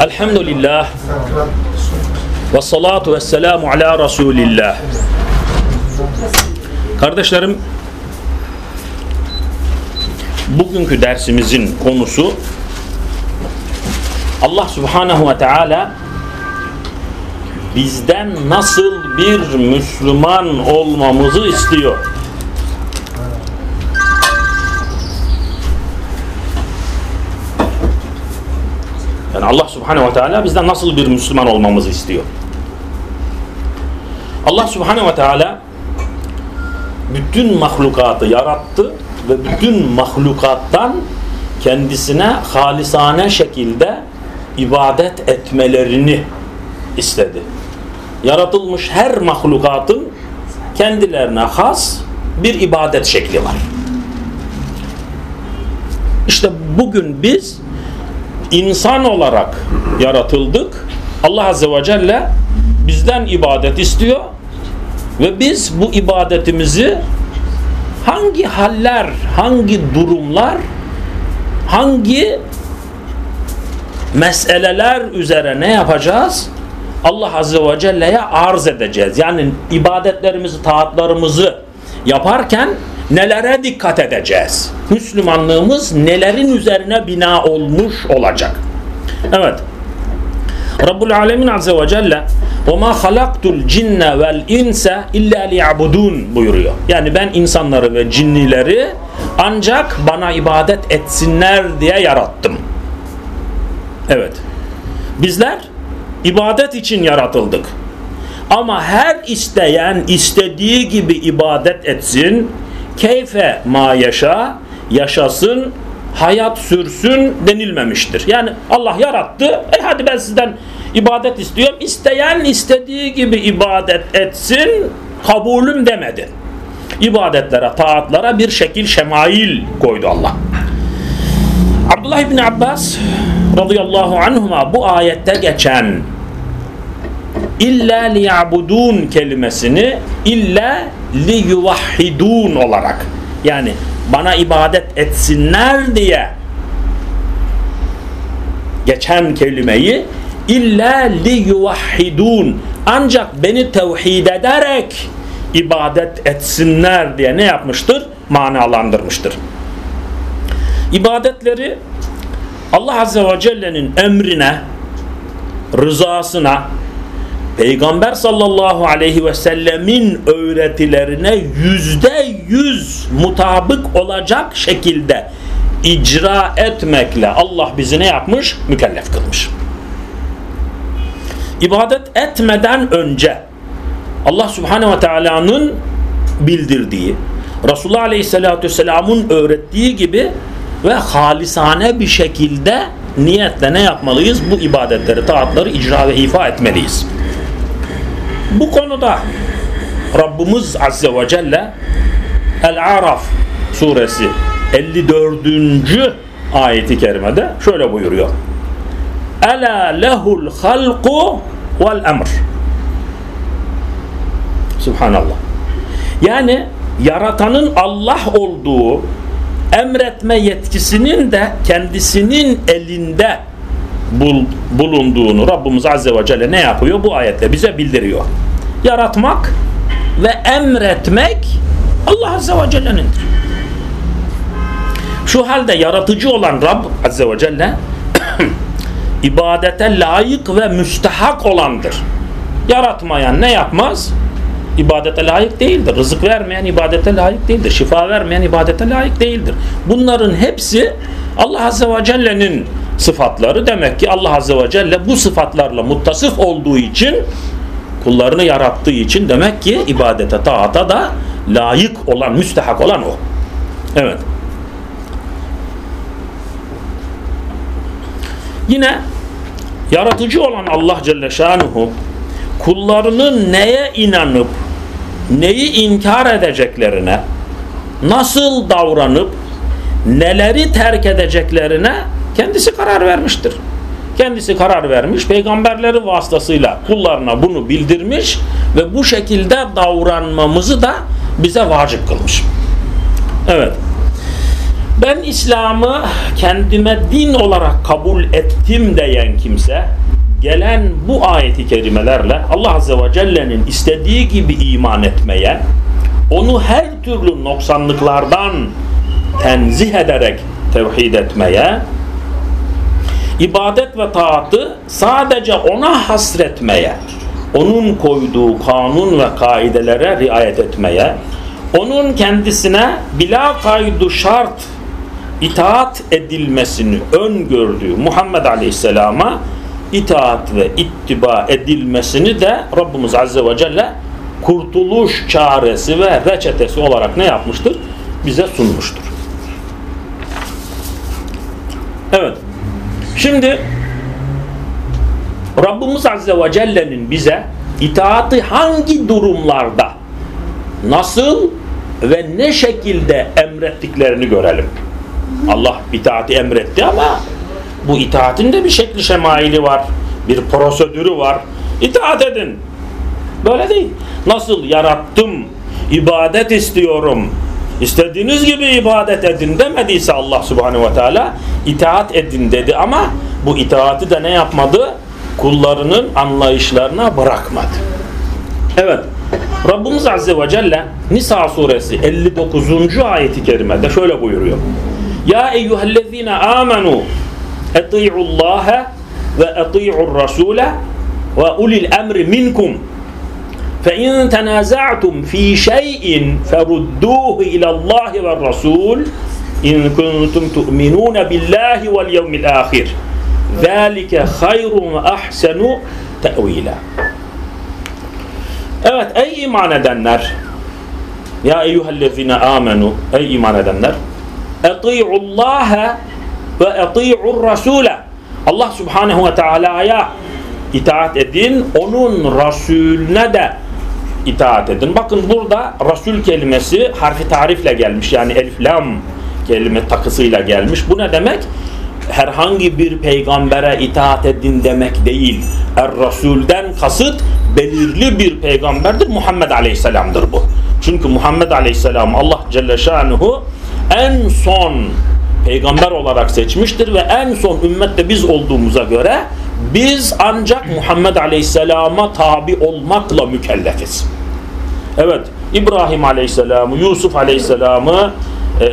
Elhamdülillah ve salatu ve selamu ala Resulillah. Kardeşlerim, bugünkü dersimizin konusu Allah Subhanahu ve Teala bizden nasıl bir Müslüman olmamızı istiyor. Subhanahu ve Teala bizden nasıl bir Müslüman olmamızı istiyor. Allah Subhanahu ve Teala bütün mahlukatı yarattı ve bütün mahlukattan kendisine halisane şekilde ibadet etmelerini istedi. Yaratılmış her mahlukatın kendilerine has bir ibadet şekli var. İşte bugün biz insan olarak yaratıldık. Allah Azze ve Celle bizden ibadet istiyor ve biz bu ibadetimizi hangi haller, hangi durumlar, hangi meseleler üzere ne yapacağız? Allah Azze ve Celle'ye arz edeceğiz. Yani ibadetlerimizi, taatlarımızı yaparken nelere dikkat edeceğiz? Müslümanlığımız nelerin üzerine bina olmuş olacak? Evet. Rabbul Alemin Azze ve Celle وَمَا خَلَقْتُ الْجِنَّ وَالْاِنْسَ اِلَّا لِيَعْبُدُونَ buyuruyor. Yani ben insanları ve cinnileri ancak bana ibadet etsinler diye yarattım. Evet. Bizler ibadet için yaratıldık. Ama her isteyen istediği gibi ibadet etsin, keyfe ma yaşa, yaşasın, hayat sürsün denilmemiştir. Yani Allah yarattı, e hadi ben sizden ibadet istiyorum. İsteyen istediği gibi ibadet etsin, kabulüm demedi. İbadetlere, taatlara bir şekil şemail koydu Allah. Abdullah İbni Abbas radıyallahu anhuma bu ayette geçen illa liyabudun kelimesini illa liyuvahhidun olarak yani bana ibadet etsinler diye geçen kelimeyi illa liyuvahhidun ancak beni tevhid ederek ibadet etsinler diye ne yapmıştır? Manalandırmıştır. İbadetleri Allah Azze ve Celle'nin emrine, rızasına, Peygamber sallallahu aleyhi ve sellemin öğretilerine yüzde yüz mutabık olacak şekilde icra etmekle Allah bizi ne yapmış? Mükellef kılmış. İbadet etmeden önce Allah subhanehu ve teala'nın bildirdiği, Resulullah aleyhissalatü vesselamın öğrettiği gibi ve halisane bir şekilde niyetle ne yapmalıyız? Bu ibadetleri, taatları icra ve ifa etmeliyiz. Bu konuda Rabbimiz Azze ve Celle El-Araf suresi 54. ayeti kerimede şöyle buyuruyor. Ela lehul halku vel emr. Subhanallah. Yani yaratanın Allah olduğu emretme yetkisinin de kendisinin elinde bulunduğunu Rabbimiz Azze ve Celle ne yapıyor? Bu ayette bize bildiriyor. Yaratmak ve emretmek Allah Azze ve Celle'nindir. Şu halde yaratıcı olan Rab Azze ve Celle ibadete layık ve müstehak olandır. Yaratmayan ne yapmaz? ibadete layık değildir. Rızık vermeyen ibadete layık değildir. Şifa vermeyen ibadete layık değildir. Bunların hepsi Allah Azze ve Celle'nin sıfatları. Demek ki Allah Azze ve Celle bu sıfatlarla muttasıf olduğu için kullarını yarattığı için demek ki ibadete, taata da layık olan, müstehak olan o. Evet. Yine yaratıcı olan Allah Celle Şanuhu kullarının neye inanıp neyi inkar edeceklerine nasıl davranıp neleri terk edeceklerine kendisi karar vermiştir. Kendisi karar vermiş, peygamberleri vasıtasıyla kullarına bunu bildirmiş ve bu şekilde davranmamızı da bize vacip kılmış. Evet. Ben İslam'ı kendime din olarak kabul ettim diyen kimse gelen bu ayeti kerimelerle Allah Azze ve Celle'nin istediği gibi iman etmeye, onu her türlü noksanlıklardan tenzih ederek tevhid etmeye, ibadet ve taatı sadece ona hasretmeye, onun koyduğu kanun ve kaidelere riayet etmeye, onun kendisine bila kaydu şart itaat edilmesini öngördüğü Muhammed Aleyhisselam'a itaat ve ittiba edilmesini de Rabbimiz Azze ve Celle kurtuluş çaresi ve reçetesi olarak ne yapmıştır? Bize sunmuştur. Evet. Şimdi Rabbimiz Azze ve Celle'nin bize itaati hangi durumlarda nasıl ve ne şekilde emrettiklerini görelim. Allah itaati emretti ama bu itaatin de bir şekli şemaili var. Bir prosedürü var. İtaat edin. Böyle değil. Nasıl yarattım, ibadet istiyorum, istediğiniz gibi ibadet edin demediyse Allah subhanehu ve teala itaat edin dedi ama bu itaati de ne yapmadı? Kullarının anlayışlarına bırakmadı. Evet. Rabbimiz Azze ve Celle Nisa suresi 59. ayeti kerimede şöyle buyuruyor. Ya eyyühellezine amenu eti'ullaha ve eti'ur rasule ve ulil emri minkum فإن تنازعتم في شيء فردوه إلى الله والرسول إن كنتم تؤمنون بالله واليوم الآخر ذلك خير وأحسن تأويلا Evet ey iman edenler Ya eyyühellezine amenu Ey iman edenler Eti'ullaha ve eti'ur rasule Allah subhanehu ve teala'ya itaat edin onun Resulüne de itaat edin. Bakın burada Resul kelimesi harfi tarifle gelmiş. Yani elif lam kelime takısıyla gelmiş. Bu ne demek? Herhangi bir peygambere itaat edin demek değil. Er-Rasul'den kasıt belirli bir peygamberdir. Muhammed Aleyhisselam'dır bu. Çünkü Muhammed Aleyhisselam Allah Celle Şanuhu en son peygamber olarak seçmiştir ve en son ümmette biz olduğumuza göre biz ancak Muhammed Aleyhisselam'a tabi olmakla mükellefiz. Evet, İbrahim Aleyhisselam'ı, Yusuf Aleyhisselam'ı, e,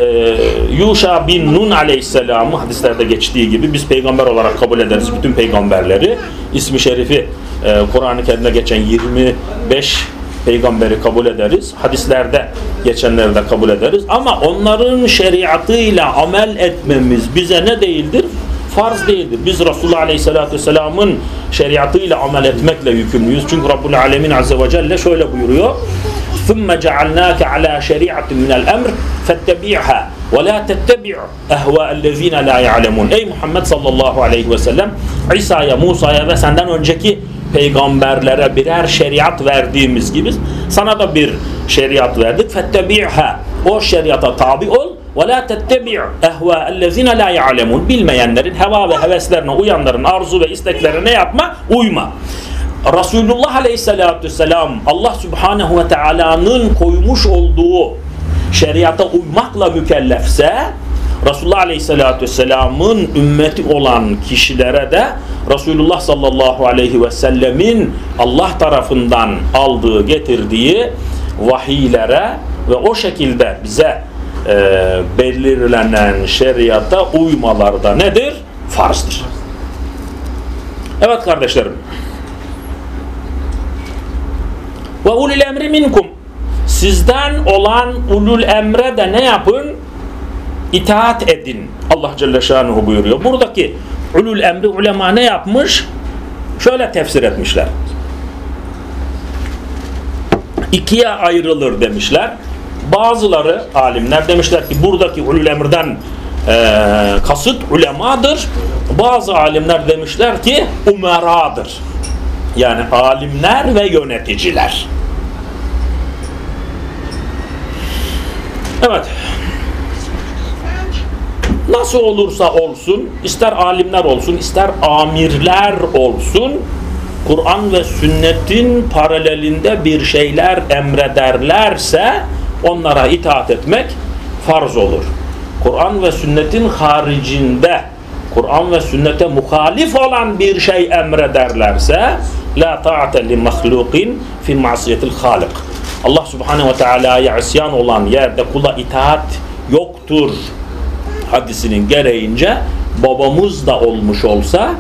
Yuşa bin Nun Aleyhisselam'ı hadislerde geçtiği gibi biz peygamber olarak kabul ederiz bütün peygamberleri. İsmi şerifi e, Kur'an-ı Kerim'de geçen 25 peygamberi kabul ederiz. Hadislerde geçenleri de kabul ederiz. Ama onların şeriatıyla amel etmemiz bize ne değildir? Farz değildir. Biz Resulullah Aleyhisselatü Vesselam'ın şeriatıyla amel etmekle yükümlüyüz. Çünkü Rabbul Alemin Azze ve Celle şöyle buyuruyor. ثُمَّ جَعَلْنَاكَ عَلَى شَرِيعَةٍ مِنَ الْأَمْرِ فَاتَّبِعْهَا وَلَا تَتَّبِعْ اَهْوَاءَ الَّذ۪ينَ لَا يَعْلَمُونَ Ey Muhammed sallallahu aleyhi ve sellem İsa'ya, Musa'ya ve senden önceki peygamberlere birer şeriat verdiğimiz gibi sana da bir şeriat verdik. Fettebi'ha. O şeriata tabi ol. ve la tettebi' ehvâ'ellezine la ya'lemun. Bilmeyenlerin, heva ve heveslerine uyanların arzu ve isteklerine ne yapma? Uyma. Resulullah Aleyhisselatü Vesselam Allah Subhanahu ve Teala'nın koymuş olduğu şeriata uymakla mükellefse Resulullah Aleyhisselatü Vesselam'ın ümmeti olan kişilere de Resulullah sallallahu aleyhi ve sellemin Allah tarafından aldığı, getirdiği vahiylere ve o şekilde bize e, belirlenen şeriata uymalar da nedir? Farzdır. Evet kardeşlerim. Ve ulul emri minkum. Sizden olan ulul emre de ne yapın? İtaat edin. Allah Celle Şanuhu buyuruyor. Buradaki ulul emri ulema ne yapmış? Şöyle tefsir etmişler. İkiye ayrılır demişler. Bazıları alimler demişler ki buradaki ulul emirden e, kasıt ulemadır. Bazı alimler demişler ki umeradır. Yani alimler ve yöneticiler. Evet. Nasıl olursa olsun, ister alimler olsun, ister amirler olsun, Kur'an ve sünnetin paralelinde bir şeyler emrederlerse onlara itaat etmek farz olur. Kur'an ve sünnetin haricinde Kur'an ve sünnete muhalif olan bir şey emrederlerse la ta'ate li mahlukin fi masiyetil halik. Allah subhanehu ve teala'ya isyan olan yerde kula itaat yoktur hadisinin gereğince babamız da olmuş olsa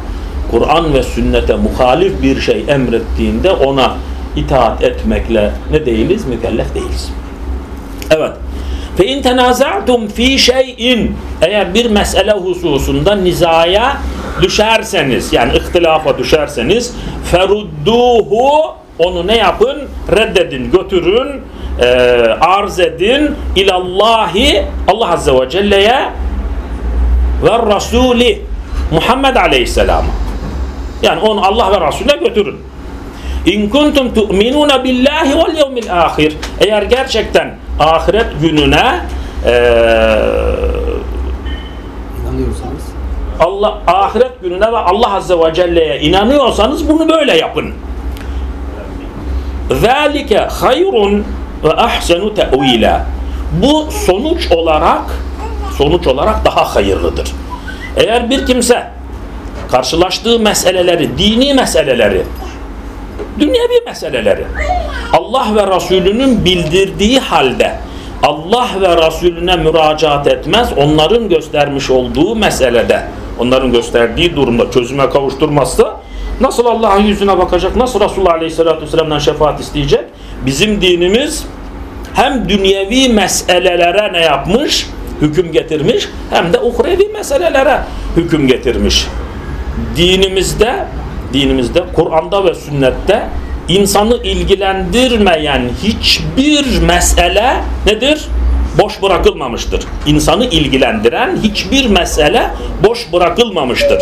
Kur'an ve sünnete muhalif bir şey emrettiğinde ona itaat etmekle ne değiliz? Mükellef değiliz. Evet. Fe in tenaza'tum fi şey'in eğer bir mesele hususunda nizaya düşerseniz yani ihtilafa düşerseniz ferudduhu onu ne yapın? Reddedin, götürün, e, arz edin ilallahi Allah Azze ve Celle'ye ve Rasuli Muhammed Aleyhisselam'a. Yani onu Allah ve Resulüne götürün. İn kuntum tu'minuna billahi vel yevmil ahir. Eğer gerçekten ahiret gününe e, İnanıyorsanız. Allah ahiret gününe ve Allah Azze ve Celle'ye inanıyorsanız bunu böyle yapın. Zalike hayrun ve ahsenu te'vila. Bu sonuç olarak sonuç olarak daha hayırlıdır. Eğer bir kimse karşılaştığı meseleleri, dini meseleleri, dünyevi meseleleri Allah ve Resulünün bildirdiği halde Allah ve Resulüne müracaat etmez, onların göstermiş olduğu meselede, onların gösterdiği durumda çözüme kavuşturmazsa nasıl Allah'ın yüzüne bakacak, nasıl Resulullah Aleyhisselatü Vesselam'dan şefaat isteyecek? Bizim dinimiz hem dünyevi meselelere ne yapmış? Hüküm getirmiş hem de uhrevi meselelere hüküm getirmiş. Dinimizde, dinimizde Kur'an'da ve sünnette insanı ilgilendirmeyen hiçbir mesele nedir? Boş bırakılmamıştır. İnsanı ilgilendiren hiçbir mesele boş bırakılmamıştır.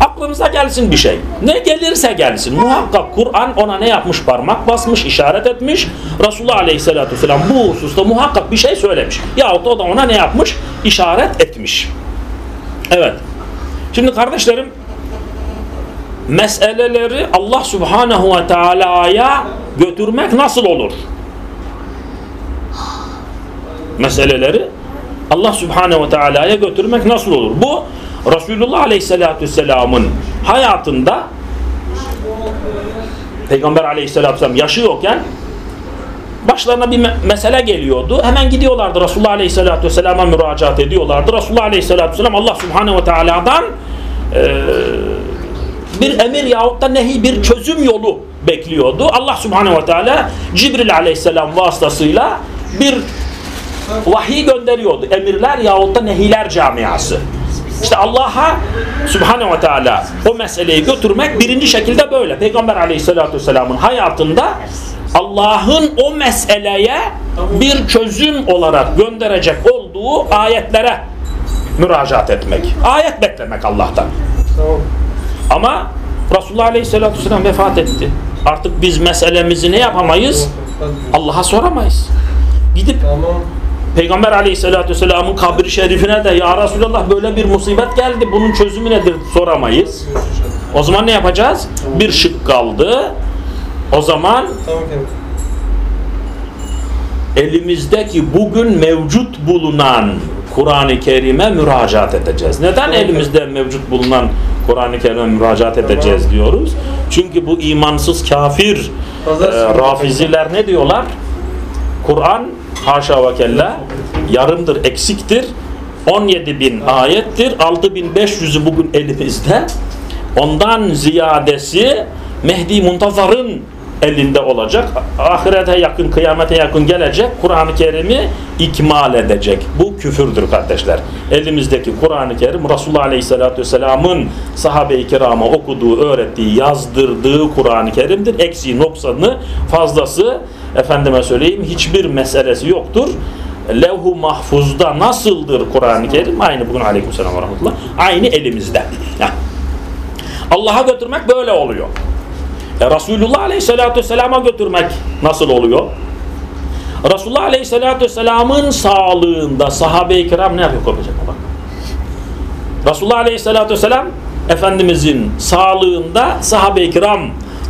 Aklınıza gelsin bir şey. Ne gelirse gelsin. Muhakkak Kur'an ona ne yapmış? Parmak basmış, işaret etmiş. Resulullah Aleyhisselatü Vesselam bu hususta muhakkak bir şey söylemiş. Yahut o da ona ne yapmış? İşaret etmiş. Evet. Şimdi kardeşlerim meseleleri Allah Subhanahu ve Teala'ya götürmek nasıl olur? Meseleleri Allah Subhanahu ve Teala'ya götürmek nasıl olur? Bu Resulullah Aleyhisselatü Vesselam'ın hayatında Peygamber Aleyhisselatü Vesselam yaşıyorken başlarına bir me mesele geliyordu. Hemen gidiyorlardı Resulullah Aleyhisselatü Vesselam'a müracaat ediyorlardı. Resulullah Aleyhisselatü Vesselam Allah Subhanahu ve Teala'dan e, bir emir yahut da nehi bir çözüm yolu bekliyordu. Allah Subhanahu ve Teala Cibril Aleyhisselam vasıtasıyla bir vahiy gönderiyordu. Emirler yahut da nehiler camiası. İşte Allah'a Subhanahu ve Teala o meseleyi götürmek birinci şekilde böyle. Peygamber Aleyhisselatü Vesselam'ın hayatında Allah'ın o meseleye bir çözüm olarak gönderecek olduğu ayetlere müracaat etmek. Ayet beklemek Allah'tan. Ama Resulullah Aleyhisselatü Vesselam vefat etti. Artık biz meselemizi ne yapamayız? Allah'a soramayız. Gidip Peygamber Aleyhisselatü Vesselam'ın kabri şerifine de Ya Resulallah böyle bir musibet geldi bunun çözümü nedir soramayız. O zaman ne yapacağız? Bir şık kaldı. O zaman elimizdeki bugün mevcut bulunan Kur'an-ı Kerim'e müracaat edeceğiz. Neden elimizde mevcut bulunan Kur'an-ı Kerim'e müracaat edeceğiz diyoruz? Çünkü bu imansız kafir e, rafiziler ne diyorlar? Kur'an haşa ve kella yarımdır, eksiktir. 17 bin ayettir. 6500'ü bugün elimizde. Ondan ziyadesi Mehdi Muntazar'ın elinde olacak. Ahirete yakın, kıyamete yakın gelecek. Kur'an-ı Kerim'i ikmal edecek. Bu küfürdür kardeşler. Elimizdeki Kur'an-ı Kerim Resulullah Aleyhisselatü Vesselam'ın sahabe-i kirama okuduğu, öğrettiği, yazdırdığı Kur'an-ı Kerim'dir. Eksiği, noksanı, fazlası efendime söyleyeyim hiçbir meselesi yoktur. Levh-u mahfuzda nasıldır Kur'an-ı Kerim? Aynı bugün aleykümselam ve rahmetullah. Aynı elimizde. Allah'a götürmek böyle oluyor. E, Resulullah Aleyhisselatü Vesselam'a götürmek nasıl oluyor? Resulullah Aleyhisselatü Vesselam'ın sağlığında sahabe-i kiram ne yapıyor? Korkacak bak. Resulullah Aleyhisselatü Vesselam Efendimizin sağlığında sahabe-i kiram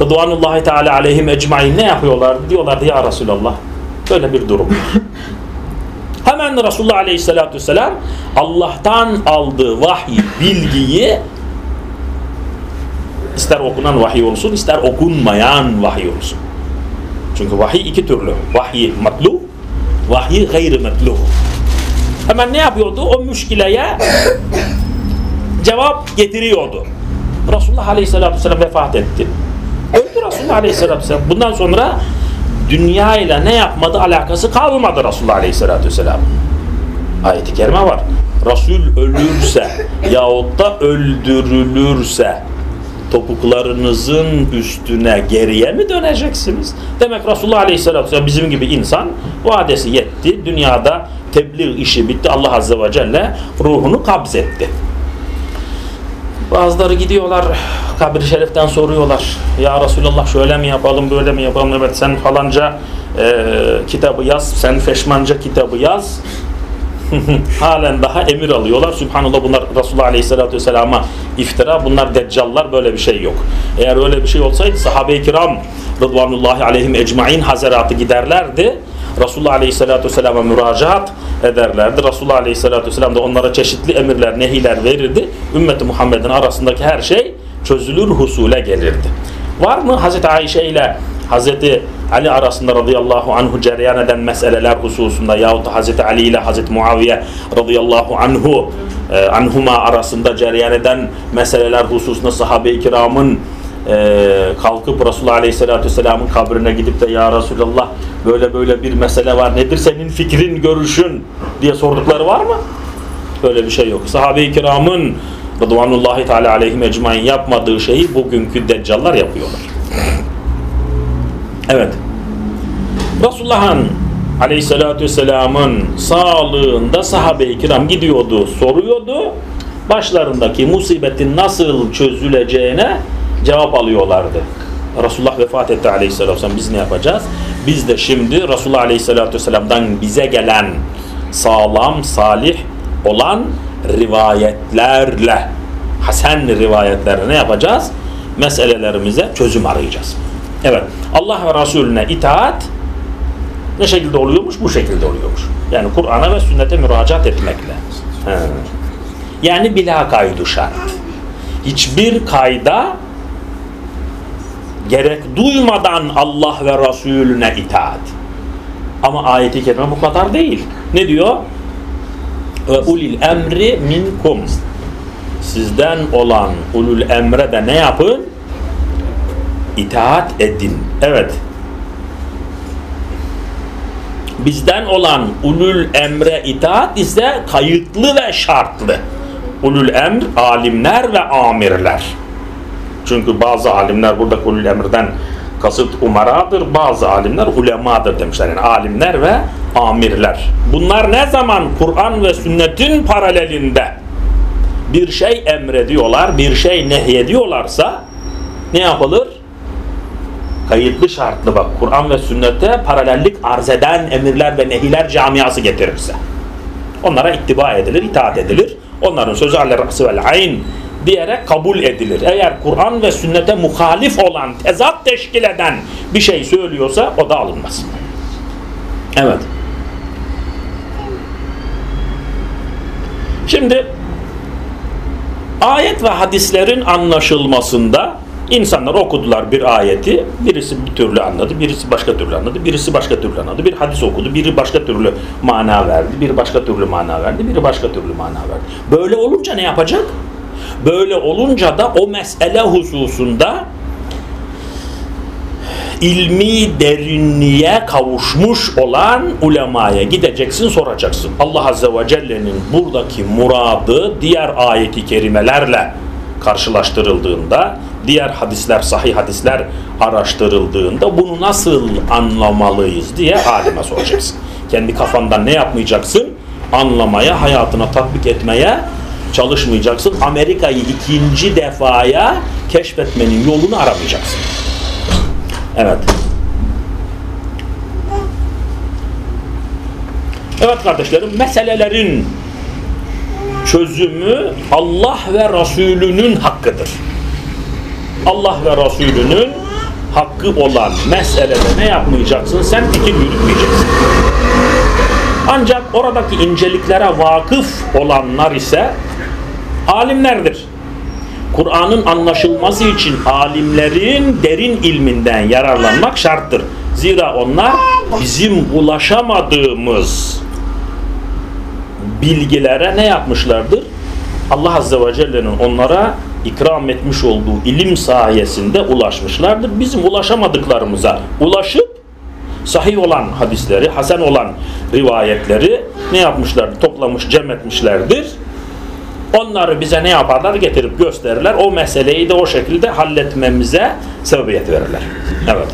Rıdvanullahi Teala aleyhim ecmain ne yapıyorlar? Diyorlardı ya Resulallah Böyle bir durum. Hemen Resulullah Aleyhisselatü Vesselam Allah'tan aldığı vahiy, bilgiyi ister okunan vahiy olsun, ister okunmayan vahiy olsun. Çünkü vahiy iki türlü. Vahiy matlu, vahiy gayri matlu. Hemen ne yapıyordu? O müşkileye cevap getiriyordu. Resulullah Aleyhisselatü Vesselam vefat etti. Öldü Resulullah Aleyhisselatü Vesselam. Bundan sonra dünya ile ne yapmadı alakası kalmadı Resulullah Aleyhisselatü Vesselam. Ayet-i kerime var. Resul ölürse yahut da öldürülürse topuklarınızın üstüne geriye mi döneceksiniz? Demek Resulullah Aleyhisselatü Vesselam bizim gibi insan vadesi yetti. Dünyada tebliğ işi bitti. Allah Azze ve Celle ruhunu kabzetti. Bazıları gidiyorlar kabir şeriften soruyorlar. Ya Resulallah şöyle mi yapalım böyle mi yapalım? Evet sen falanca e, kitabı yaz. Sen feşmanca kitabı yaz. Halen daha emir alıyorlar. Sübhanallah bunlar Resulullah Aleyhisselatü Vesselam'a iftira. Bunlar deccallar böyle bir şey yok. Eğer öyle bir şey olsaydı sahabe-i kiram Rıdvanullahi aleyhim ecmain hazaratı giderlerdi. Resulullah Aleyhisselatü Vesselam'a müracaat ederlerdi. Resulullah Aleyhisselatü Vesselam da onlara çeşitli emirler, nehiler verirdi. Ümmeti Muhammed'in arasındaki her şey çözülür husule gelirdi. Var mı Hazreti Ayşe ile Hazreti Ali arasında radıyallahu anhu cereyan eden meseleler hususunda yahut da Hazreti Ali ile Hazreti Muaviye radıyallahu anhu e, anhuma arasında cereyan eden meseleler hususunda sahabe-i kiramın e, kalkıp Resulullah Aleyhisselatü Vesselam'ın kabrine gidip de Ya Resulallah böyle böyle bir mesele var nedir senin fikrin görüşün diye sordukları var mı? Böyle bir şey yok. Sahabe-i kiramın Rıdvanullahi Teala aleyhim ecmain yapmadığı şeyi bugünkü deccallar yapıyorlar. Evet. Resulullah'ın aleyhissalatü vesselamın sağlığında sahabe-i kiram gidiyordu, soruyordu. Başlarındaki musibetin nasıl çözüleceğine cevap alıyorlardı. Resulullah vefat etti aleyhissalatü vesselam. Biz ne yapacağız? Biz de şimdi Resulullah aleyhissalatü vesselam'dan bize gelen sağlam, salih olan rivayetlerle hasen rivayetlerle ne yapacağız? Meselelerimize çözüm arayacağız. Evet. Allah ve Resulüne itaat ne şekilde oluyormuş? Bu şekilde oluyormuş. Yani Kur'an'a ve sünnete müracaat etmekle. He. Yani bila kaydu şart. Hiçbir kayda gerek duymadan Allah ve Resulüne itaat. Ama ayeti kerime bu kadar değil. Ne diyor? Ve ulil emri minkum. Sizden olan ulul emre de ne yapın? İtaat edin. Evet. Bizden olan ulul emre itaat ise kayıtlı ve şartlı. Ulul emr alimler ve amirler. Çünkü bazı alimler burada ulul emirden kasıt umaradır, bazı alimler ulemadır demişler. Yani alimler ve amirler. Bunlar ne zaman Kur'an ve sünnetin paralelinde bir şey emrediyorlar, bir şey nehyediyorlarsa ne yapılır? Kayıtlı şartlı bak Kur'an ve sünnete paralellik arz eden emirler ve nehiler camiası getirirse. Onlara ittiba edilir, itaat edilir. Onların sözü ra'si vel ayn diyerek kabul edilir. Eğer Kur'an ve sünnete muhalif olan, tezat teşkil eden bir şey söylüyorsa o da alınmaz. Evet. Şimdi ayet ve hadislerin anlaşılmasında insanlar okudular bir ayeti, birisi bir türlü anladı, birisi başka türlü anladı, birisi başka türlü anladı. Bir hadis okudu, biri başka türlü mana verdi, biri başka türlü mana verdi, biri başka türlü mana verdi. Böyle olunca ne yapacak? Böyle olunca da o mesele hususunda ilmi derinliğe kavuşmuş olan ulemaya gideceksin soracaksın. Allah Azze ve Celle'nin buradaki muradı diğer ayeti kerimelerle karşılaştırıldığında, diğer hadisler, sahih hadisler araştırıldığında bunu nasıl anlamalıyız diye alime soracaksın. Kendi kafandan ne yapmayacaksın? Anlamaya, hayatına tatbik etmeye çalışmayacaksın. Amerika'yı ikinci defaya keşfetmenin yolunu aramayacaksın. Evet. Evet kardeşlerim, meselelerin çözümü Allah ve Resulünün hakkıdır. Allah ve Resulünün hakkı olan meselede ne yapmayacaksın? Sen fikir yürütmeyeceksin. Ancak oradaki inceliklere vakıf olanlar ise alimlerdir. Kur'an'ın anlaşılması için alimlerin derin ilminden yararlanmak şarttır. Zira onlar bizim ulaşamadığımız bilgilere ne yapmışlardır? Allah Azze ve Celle'nin onlara ikram etmiş olduğu ilim sayesinde ulaşmışlardır. Bizim ulaşamadıklarımıza ulaşıp sahih olan hadisleri, hasen olan rivayetleri ne yapmışlar? Toplamış, cem etmişlerdir. Onları bize ne yaparlar? Getirip gösterirler. O meseleyi de o şekilde halletmemize sebebiyet verirler. Evet.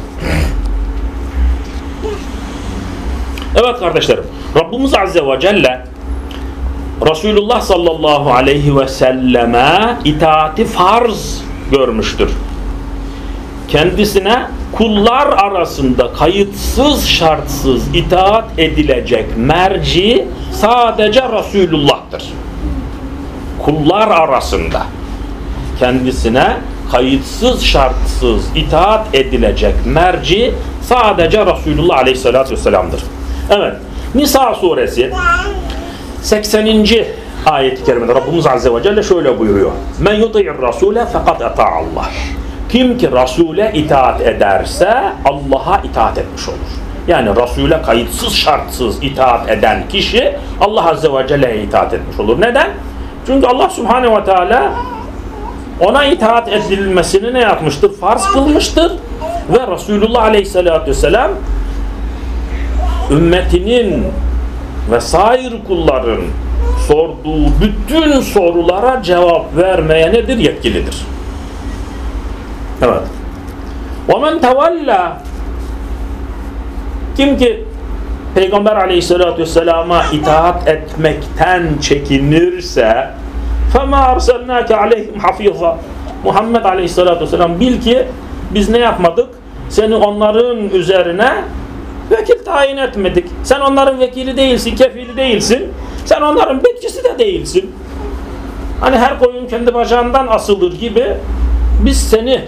Evet kardeşlerim. Rabbimiz Azze ve Celle Resulullah sallallahu aleyhi ve selleme itaati farz görmüştür. Kendisine kullar arasında kayıtsız şartsız itaat edilecek merci sadece Resulullah'tır. Kullar arasında kendisine kayıtsız şartsız itaat edilecek merci sadece Resulullah aleyhissalatü vesselam'dır. Evet. Nisa suresi 80. ayet-i kerimede Rabbimiz Azze ve Celle şöyle buyuruyor. Men yuti'ir rasule fakat Allah. Kim ki Resul'e itaat ederse Allah'a itaat etmiş olur. Yani Resul'e kayıtsız şartsız itaat eden kişi Allah Azze ve Celle'ye itaat etmiş olur. Neden? Çünkü Allah Subhanahu ve Teala ona itaat edilmesini ne yapmıştır? Farz kılmıştır. Ve Resulullah Aleyhisselatü Vesselam ümmetinin ve sair kulların sorduğu bütün sorulara cevap vermeye nedir? Yetkilidir. Evet. وَمَنْ تَوَلَّى Kim ki Peygamber aleyhissalatü vesselama itaat etmekten çekinirse فَمَا أَرْسَلْنَاكَ عَلَيْهِمْ حَفِيظًا Muhammed aleyhissalatü vesselam bil ki biz ne yapmadık? Seni onların üzerine vekil tayin etmedik. Sen onların vekili değilsin, kefili değilsin. Sen onların bekçisi de değilsin. Hani her koyun kendi bacağından asılır gibi biz seni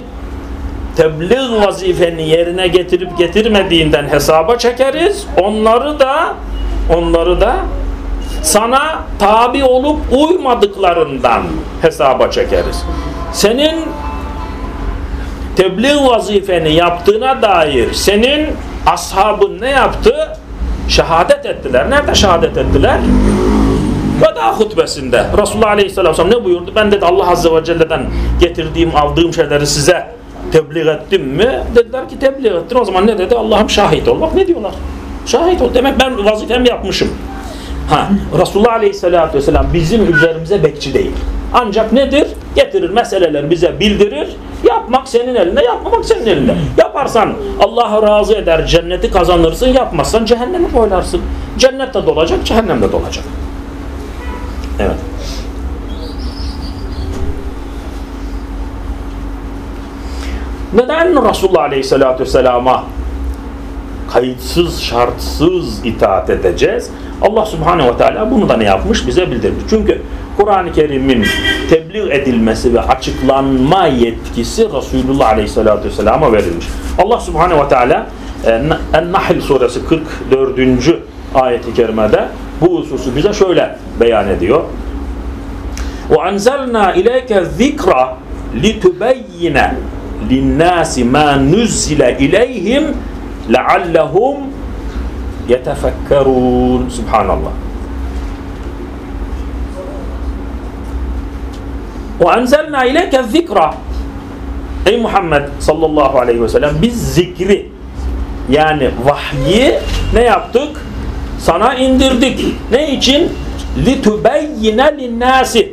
tebliğ vazifeni yerine getirip getirmediğinden hesaba çekeriz. Onları da onları da sana tabi olup uymadıklarından hesaba çekeriz. Senin tebliğ vazifeni yaptığına dair senin ashabın ne yaptı? Şehadet ettiler. Nerede şehadet ettiler? Veda hutbesinde Resulullah Aleyhisselam ne buyurdu? Ben dedi Allah Azze ve Celle'den getirdiğim, aldığım şeyleri size tebliğ ettim mi? Dediler ki tebliğ ettin. O zaman ne dedi? Allah'ım şahit ol. Bak ne diyorlar? Şahit ol. Demek ben vazifemi yapmışım. Ha, Resulullah Aleyhisselatü Vesselam bizim üzerimize bekçi değil. Ancak nedir? Getirir meseleler bize bildirir. Yapmak senin elinde, yapmamak senin elinde. Yaparsan Allah'ı razı eder, cenneti kazanırsın. Yapmazsan cehennemi boylarsın. Cennette dolacak, cehennemde dolacak. Evet. Neden Resulullah Aleyhisselatü Vesselam'a kayıtsız, şartsız itaat edeceğiz? Allah Subhanehu ve Teala bunu da ne yapmış? Bize bildirmiş. Çünkü Kur'an-ı Kerim'in tebliğ edilmesi ve açıklanma yetkisi Resulullah Aleyhisselatü Vesselam'a verilmiş. Allah Subhanehu ve Teala En-Nahl suresi 44. ayeti kerimede bu hususu bize şöyle beyan ediyor. وَاَنْزَلْنَا اِلَيْكَ الذِّكْرَ لِتُبَيِّنَ لِلنَّاسِ مَا نُزِّلَ اِلَيْهِمْ لَعَلَّهُمْ يَتَفَكَّرُونَ Subhanallah. وَاَنْزَلْنَا اِلَيْكَ الذِّكْرَ Ey Muhammed sallallahu aleyhi ve sellem biz zikri yani vahyi ne yaptık? Sana indirdik. Ne için? لِتُبَيِّنَ لِلنَّاسِ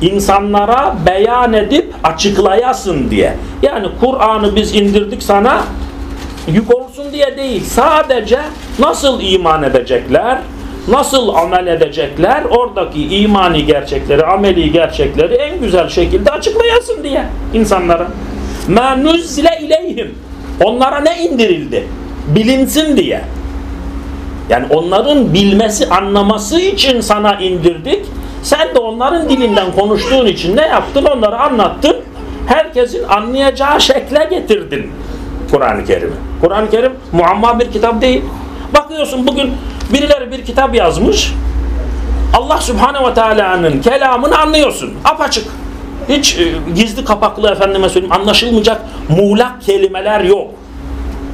insanlara beyan edip açıklayasın diye. Yani Kur'an'ı biz indirdik sana yük olsun diye değil. Sadece nasıl iman edecekler, nasıl amel edecekler, oradaki imani gerçekleri, ameli gerçekleri en güzel şekilde açıklayasın diye insanlara. مَا نُزِّلَ ileyhim. Onlara ne indirildi? Bilinsin diye. Yani onların bilmesi, anlaması için sana indirdik. sen de onların dilinden konuştuğun için ne yaptın? Onları anlattın. Herkesin anlayacağı şekle getirdin. Kur'an-ı Kerim'i. Kur'an-ı Kerim muamma bir kitap değil. Bakıyorsun bugün birileri bir kitap yazmış. Allah Subhanahu ve Teala'nın kelamını anlıyorsun. Apaçık. Hiç e, gizli kapaklı efendime söyleyeyim anlaşılmayacak muğlak kelimeler yok.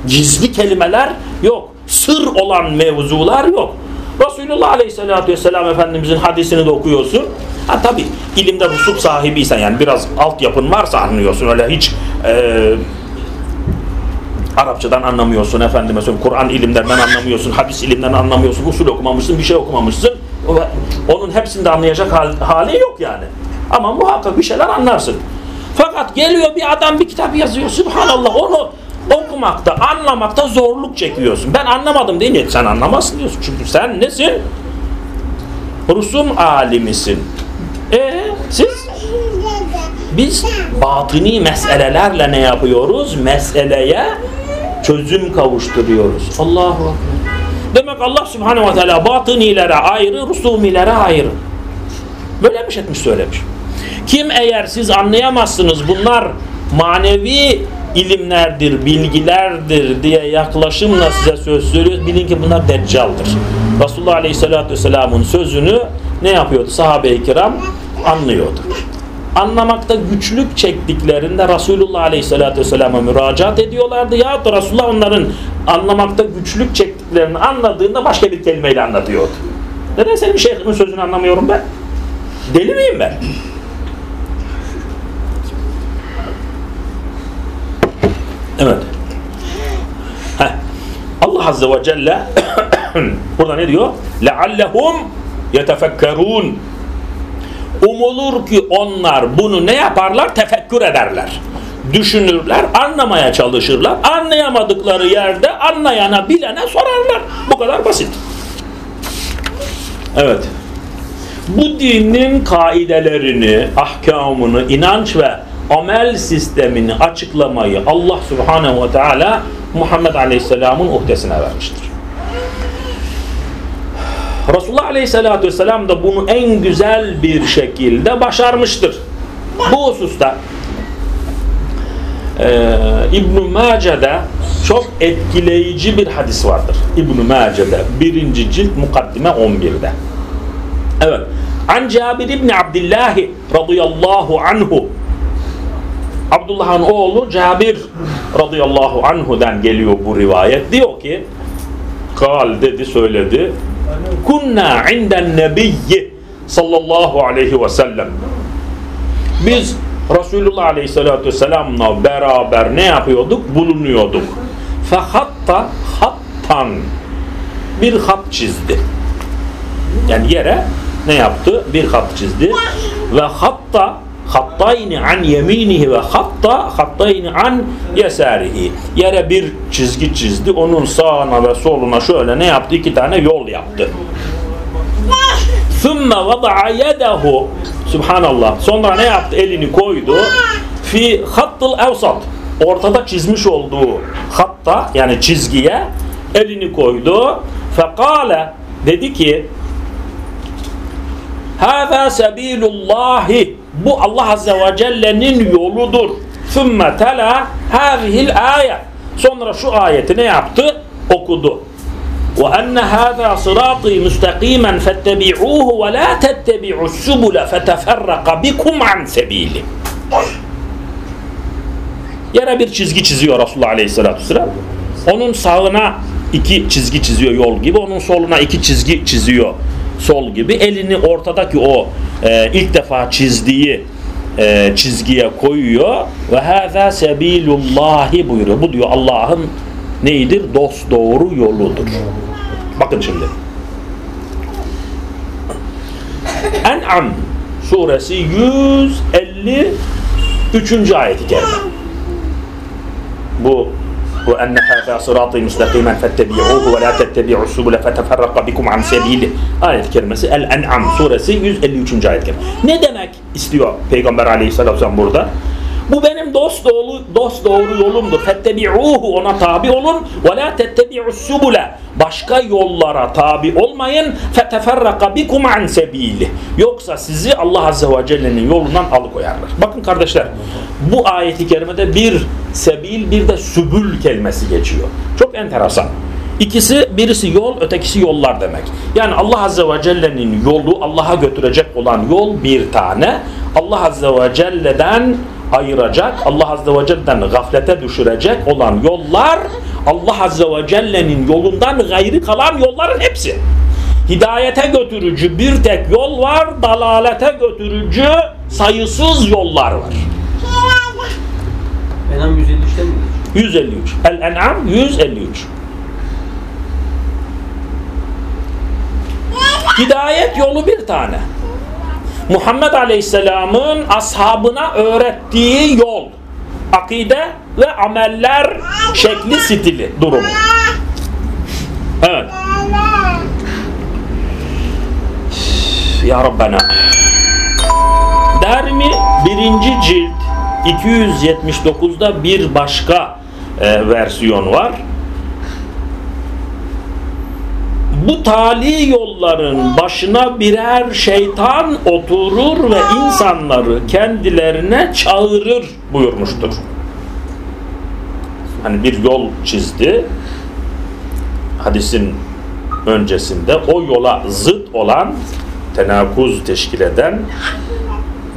Gizli kelimeler yok. Sır olan mevzular yok. Resulullah Aleyhisselatü Vesselam Efendimizin hadisini de okuyorsun. Ha tabi ilimde rusuk sahibiysen yani biraz altyapın varsa anlıyorsun. Öyle hiç e, Arapçadan anlamıyorsun efendime söyleyeyim. Kur'an ilimlerinden anlamıyorsun. Hadis ilimlerinden anlamıyorsun. Usul okumamışsın. Bir şey okumamışsın. Onun hepsini de anlayacak hali yok yani. Ama muhakkak bir şeyler anlarsın. Fakat geliyor bir adam bir kitap yazıyor. Subhanallah onu okumakta, anlamakta zorluk çekiyorsun. Ben anlamadım deyince sen anlamazsın diyorsun. Çünkü sen nesin? Rusum alimisin. E siz? Biz batıni meselelerle ne yapıyoruz? Meseleye çözüm kavuşturuyoruz. Allahu Akbar. Demek Allah Subhanahu ve Teala batınilere ayrı, rusumilere ayrı. Böyle şey etmiş söylemiş. Kim eğer siz anlayamazsınız bunlar manevi ilimlerdir, bilgilerdir diye yaklaşımla size söz söylüyor. Bilin ki bunlar deccaldır. Resulullah Aleyhisselatü Vesselam'ın sözünü ne yapıyordu? Sahabe-i kiram anlıyordu. Anlamakta güçlük çektiklerinde Resulullah Aleyhisselatü Vesselam'a müracaat ediyorlardı. Ya da Resulullah onların anlamakta güçlük çektiklerini anladığında başka bir kelimeyle anlatıyordu. Neden senin şeyhimin sözünü anlamıyorum ben? Deli miyim ben? Evet. Heh. Allah Azze ve Celle burada ne diyor? لَعَلَّهُمْ يَتَفَكَّرُونَ Umulur ki onlar bunu ne yaparlar? Tefekkür ederler. Düşünürler, anlamaya çalışırlar. Anlayamadıkları yerde anlayana, bilene sorarlar. Bu kadar basit. Evet. Bu dinin kaidelerini, ahkamını, inanç ve amel sistemini açıklamayı Allah Subhanahu ve Teala Muhammed Aleyhisselam'ın uhdesine vermiştir. Resulullah Aleyhisselatü Vesselam da bunu en güzel bir şekilde başarmıştır. Bu hususta e, İbn-i Mace'de çok etkileyici bir hadis vardır. İbn-i Mace'de birinci cilt mukaddime 11'de. Evet. An Cabir İbni Abdillah radıyallahu anhu Abdullah'ın oğlu Cabir radıyallahu anhu'dan geliyor bu rivayet. Diyor ki kal dedi söyledi kunna inden nebiyyi sallallahu aleyhi ve sellem biz Resulullah aleyhissalatü vesselamla beraber ne yapıyorduk? Bulunuyorduk. Fehatta hattan bir hat çizdi. Yani yere ne yaptı? Bir hat çizdi. Ve hatta hattayni an yeminihi ve hatta hattayni an yesarihi. Yere bir çizgi çizdi. Onun sağına ve soluna şöyle ne yaptı? İki tane yol yaptı. Sümme vada'a yedehu Subhanallah. Sonra ne yaptı? Elini koydu. Fi hattıl evsat. Ortada çizmiş olduğu hatta yani çizgiye elini koydu. Fekale dedi ki Hâzâ sebîlullâhi Bu Allah Azze ve Celle'nin yoludur. Sümme tela hâzihil âye Sonra şu ayeti ne yaptı? Okudu. وأن هذا صراطي مستقيما فاتبعوه ولا تتبعوا السبل فتفرق بكم عن سبيله Yere bir çizgi çiziyor Resulullah Aleyhisselatü Vesselam. Onun sağına iki çizgi çiziyor yol gibi. Onun soluna iki çizgi çiziyor sol gibi. Elini ortadaki o e, ilk defa çizdiği e, çizgiye koyuyor. Ve hâzâ sebîlullâhi buyuruyor. Bu diyor Allah'ın neydir? Dost doğru yoludur. Bakın şimdi. En'am suresi 153. ayeti kerime. Bu hâzâ sırâtî müstakîmen fettebi'ûhu ve lâ tettebi'û subule feteferraka bikum an sebîlih. Ayet kerimesi El-En'am suresi 153. ayet kerime. Ne demek istiyor Peygamber aleyhisselatü vesselam burada? Bu benim dost doğru, dost doğru yolumdur. Fettebi'uhu ona tabi olun. Ve la tettebi'us subule. Başka yollara tabi olmayın. Feteferraka bikum an sebili. Yoksa sizi Allah Azze ve Celle'nin yolundan alıkoyarlar. Bakın kardeşler bu ayeti kerimede bir sebil bir de sübül kelimesi geçiyor. Çok enteresan. İkisi birisi yol ötekisi yollar demek. Yani Allah Azze ve Celle'nin yolu Allah'a götürecek olan yol bir tane. Allah Azze ve Celle'den ayıracak, Allah Azze ve Celle'den gaflete düşürecek olan yollar Allah Azze ve Celle'nin yolundan gayrı kalan yolların hepsi. Hidayete götürücü bir tek yol var, dalalete götürücü sayısız yollar var. Enam 153'te mi? 153. El-En'am 153. Hidayet yolu bir tane. Muhammed Aleyhisselam'ın ashabına öğrettiği yol. Akide ve ameller şekli stili durumu. Evet. Ya Rabbena. Dermi birinci cilt 279'da bir başka e, versiyon var. Bu tali yolların başına birer şeytan oturur ve insanları kendilerine çağırır buyurmuştur. Hani bir yol çizdi. Hadisin öncesinde o yola zıt olan tenakuz teşkil eden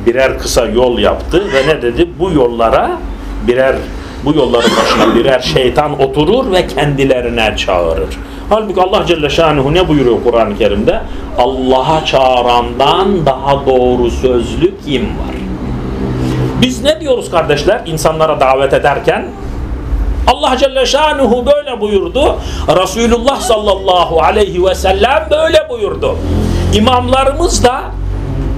birer kısa yol yaptı ve ne dedi? Bu yollara birer bu yolların başına birer şeytan oturur ve kendilerine çağırır. Halbuki Allah Celle Şanuhu ne buyuruyor Kur'an-ı Kerim'de? Allah'a çağırandan daha doğru sözlü kim var? Biz ne diyoruz kardeşler insanlara davet ederken? Allah Celle Şanuhu böyle buyurdu. Resulullah sallallahu aleyhi ve sellem böyle buyurdu. İmamlarımız da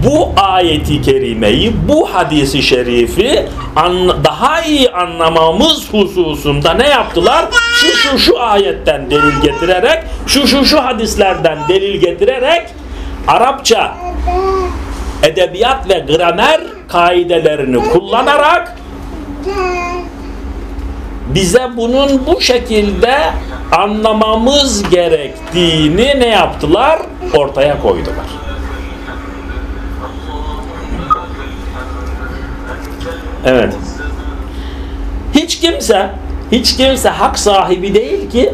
bu ayeti kerimeyi, bu hadisi şerifi daha iyi anlamamız hususunda ne yaptılar? Şu şu şu ayetten delil getirerek, şu şu şu hadislerden delil getirerek Arapça edebiyat ve gramer kaidelerini kullanarak bize bunun bu şekilde anlamamız gerektiğini ne yaptılar? Ortaya koydular. Evet. Hiç kimse, hiç kimse hak sahibi değil ki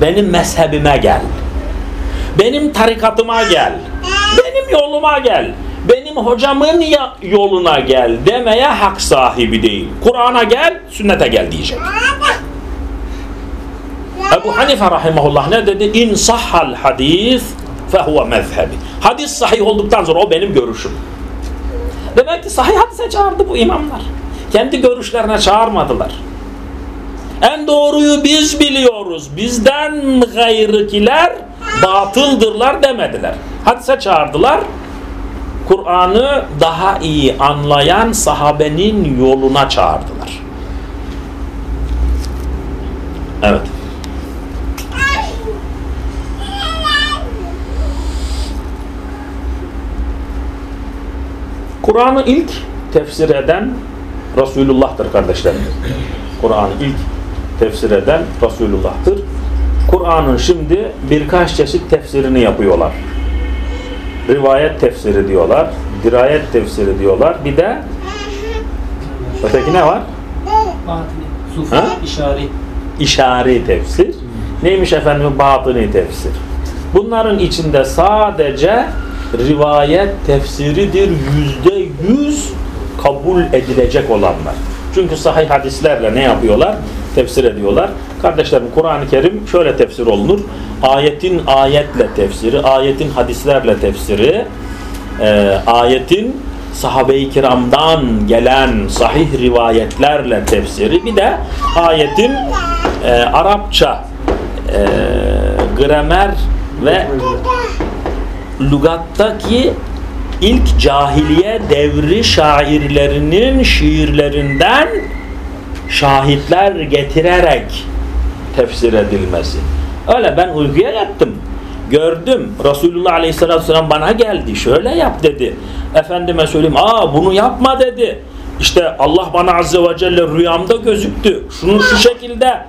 benim mezhebime gel. Benim tarikatıma gel. Benim yoluma gel. Benim hocamın yoluna gel demeye hak sahibi değil. Kur'an'a gel, sünnete gel diyecek. Ebu Hanife rahimahullah ne dedi? İn sahhal hadis fehuve mezhebi. Hadis sahih olduktan sonra o benim görüşüm. Demek ki sahih hadise çağırdı bu imamlar. Kendi görüşlerine çağırmadılar. En doğruyu biz biliyoruz. Bizden gayrıkiler batıldırlar demediler. Hadise çağırdılar. Kur'an'ı daha iyi anlayan sahabenin yoluna çağırdılar. Evet. Kur'an'ı ilk tefsir eden Resulullah'tır kardeşlerim. Kur'an'ı ilk tefsir eden Resulullah'tır. Kur'an'ın şimdi birkaç çeşit tefsirini yapıyorlar. Rivayet tefsiri diyorlar, dirayet tefsiri diyorlar. Bir de öteki ne var? Sufi, işari. İşari tefsir. Neymiş efendim? Batıni tefsir. Bunların içinde sadece rivayet tefsiridir yüzde yüz kabul edilecek olanlar. Çünkü sahih hadislerle ne yapıyorlar? Tefsir ediyorlar. Kardeşlerim Kur'an-ı Kerim şöyle tefsir olunur. Ayetin ayetle tefsiri, ayetin hadislerle tefsiri, e, ayetin sahabe-i kiramdan gelen sahih rivayetlerle tefsiri, bir de ayetin e, Arapça e, gramer ve lugattaki ilk cahiliye devri şairlerinin şiirlerinden şahitler getirerek tefsir edilmesi. Öyle ben uykuya yattım. Gördüm. Resulullah Aleyhisselatü Vesselam bana geldi. Şöyle yap dedi. Efendime söyleyeyim. Aa bunu yapma dedi. işte Allah bana azze ve celle rüyamda gözüktü. Şunu şu şekilde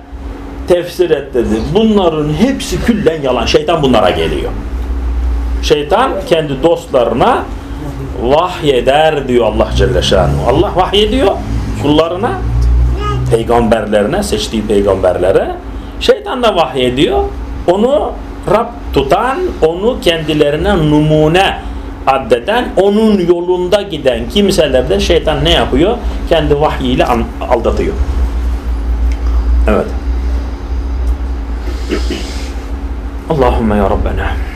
tefsir et dedi. Bunların hepsi küllen yalan. Şeytan bunlara geliyor. Şeytan kendi dostlarına vahyeder diyor Allah Celle Şanuhu. Allah vahyediyor kullarına, peygamberlerine, seçtiği peygamberlere. Şeytan da vahyediyor. Onu Rab tutan, onu kendilerine numune addeden, onun yolunda giden kimselerde şeytan ne yapıyor? Kendi vahyiyle aldatıyor. Evet. Allahümme ya Rabbena.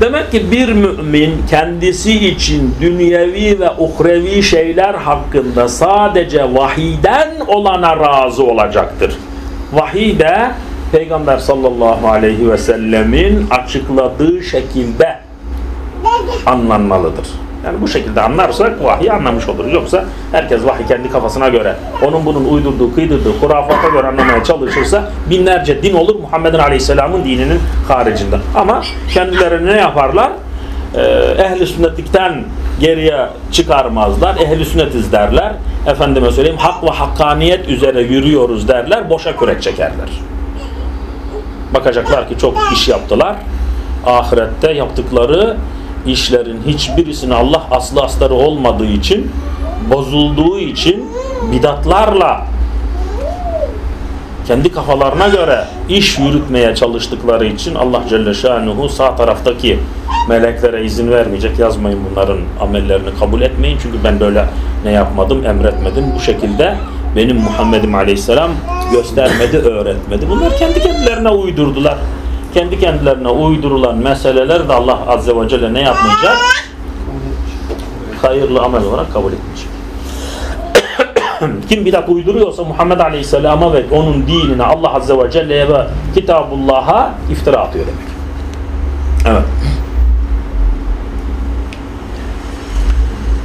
Demek ki bir mümin kendisi için dünyevi ve uhrevi şeyler hakkında sadece vahiden olana razı olacaktır. Vahiy de Peygamber sallallahu aleyhi ve sellemin açıkladığı şekilde anlanmalıdır. Yani bu şekilde anlarsak vahiy anlamış oluruz. Yoksa herkes vahiy kendi kafasına göre, onun bunun uydurduğu, kıydırdığı, hurafata göre anlamaya çalışırsa binlerce din olur Muhammed'in aleyhisselamın dininin haricinde. Ama kendileri ne yaparlar? Ee, ehli sünnetlikten geriye çıkarmazlar. Ehli sünnetiz derler. Efendime söyleyeyim hak ve hakkaniyet üzere yürüyoruz derler. Boşa kürek çekerler. Bakacaklar ki çok iş yaptılar. Ahirette yaptıkları işlerin hiçbirisini Allah aslı astarı olmadığı için bozulduğu için bidatlarla kendi kafalarına göre iş yürütmeye çalıştıkları için Allah Celle Şanuhu sağ taraftaki meleklere izin vermeyecek yazmayın bunların amellerini kabul etmeyin. Çünkü ben böyle ne yapmadım emretmedim. Bu şekilde benim Muhammed'im Aleyhisselam göstermedi öğretmedi. Bunlar kendi kendilerine uydurdular kendi kendilerine uydurulan meseleler de Allah Azze ve Celle ne yapmayacak? Hayırlı amel olarak kabul etmeyecek. Kim bidat uyduruyorsa Muhammed Aleyhisselam'a ve onun dinine Allah Azze ve Celle'ye ve Kitabullah'a iftira atıyor demek. Evet.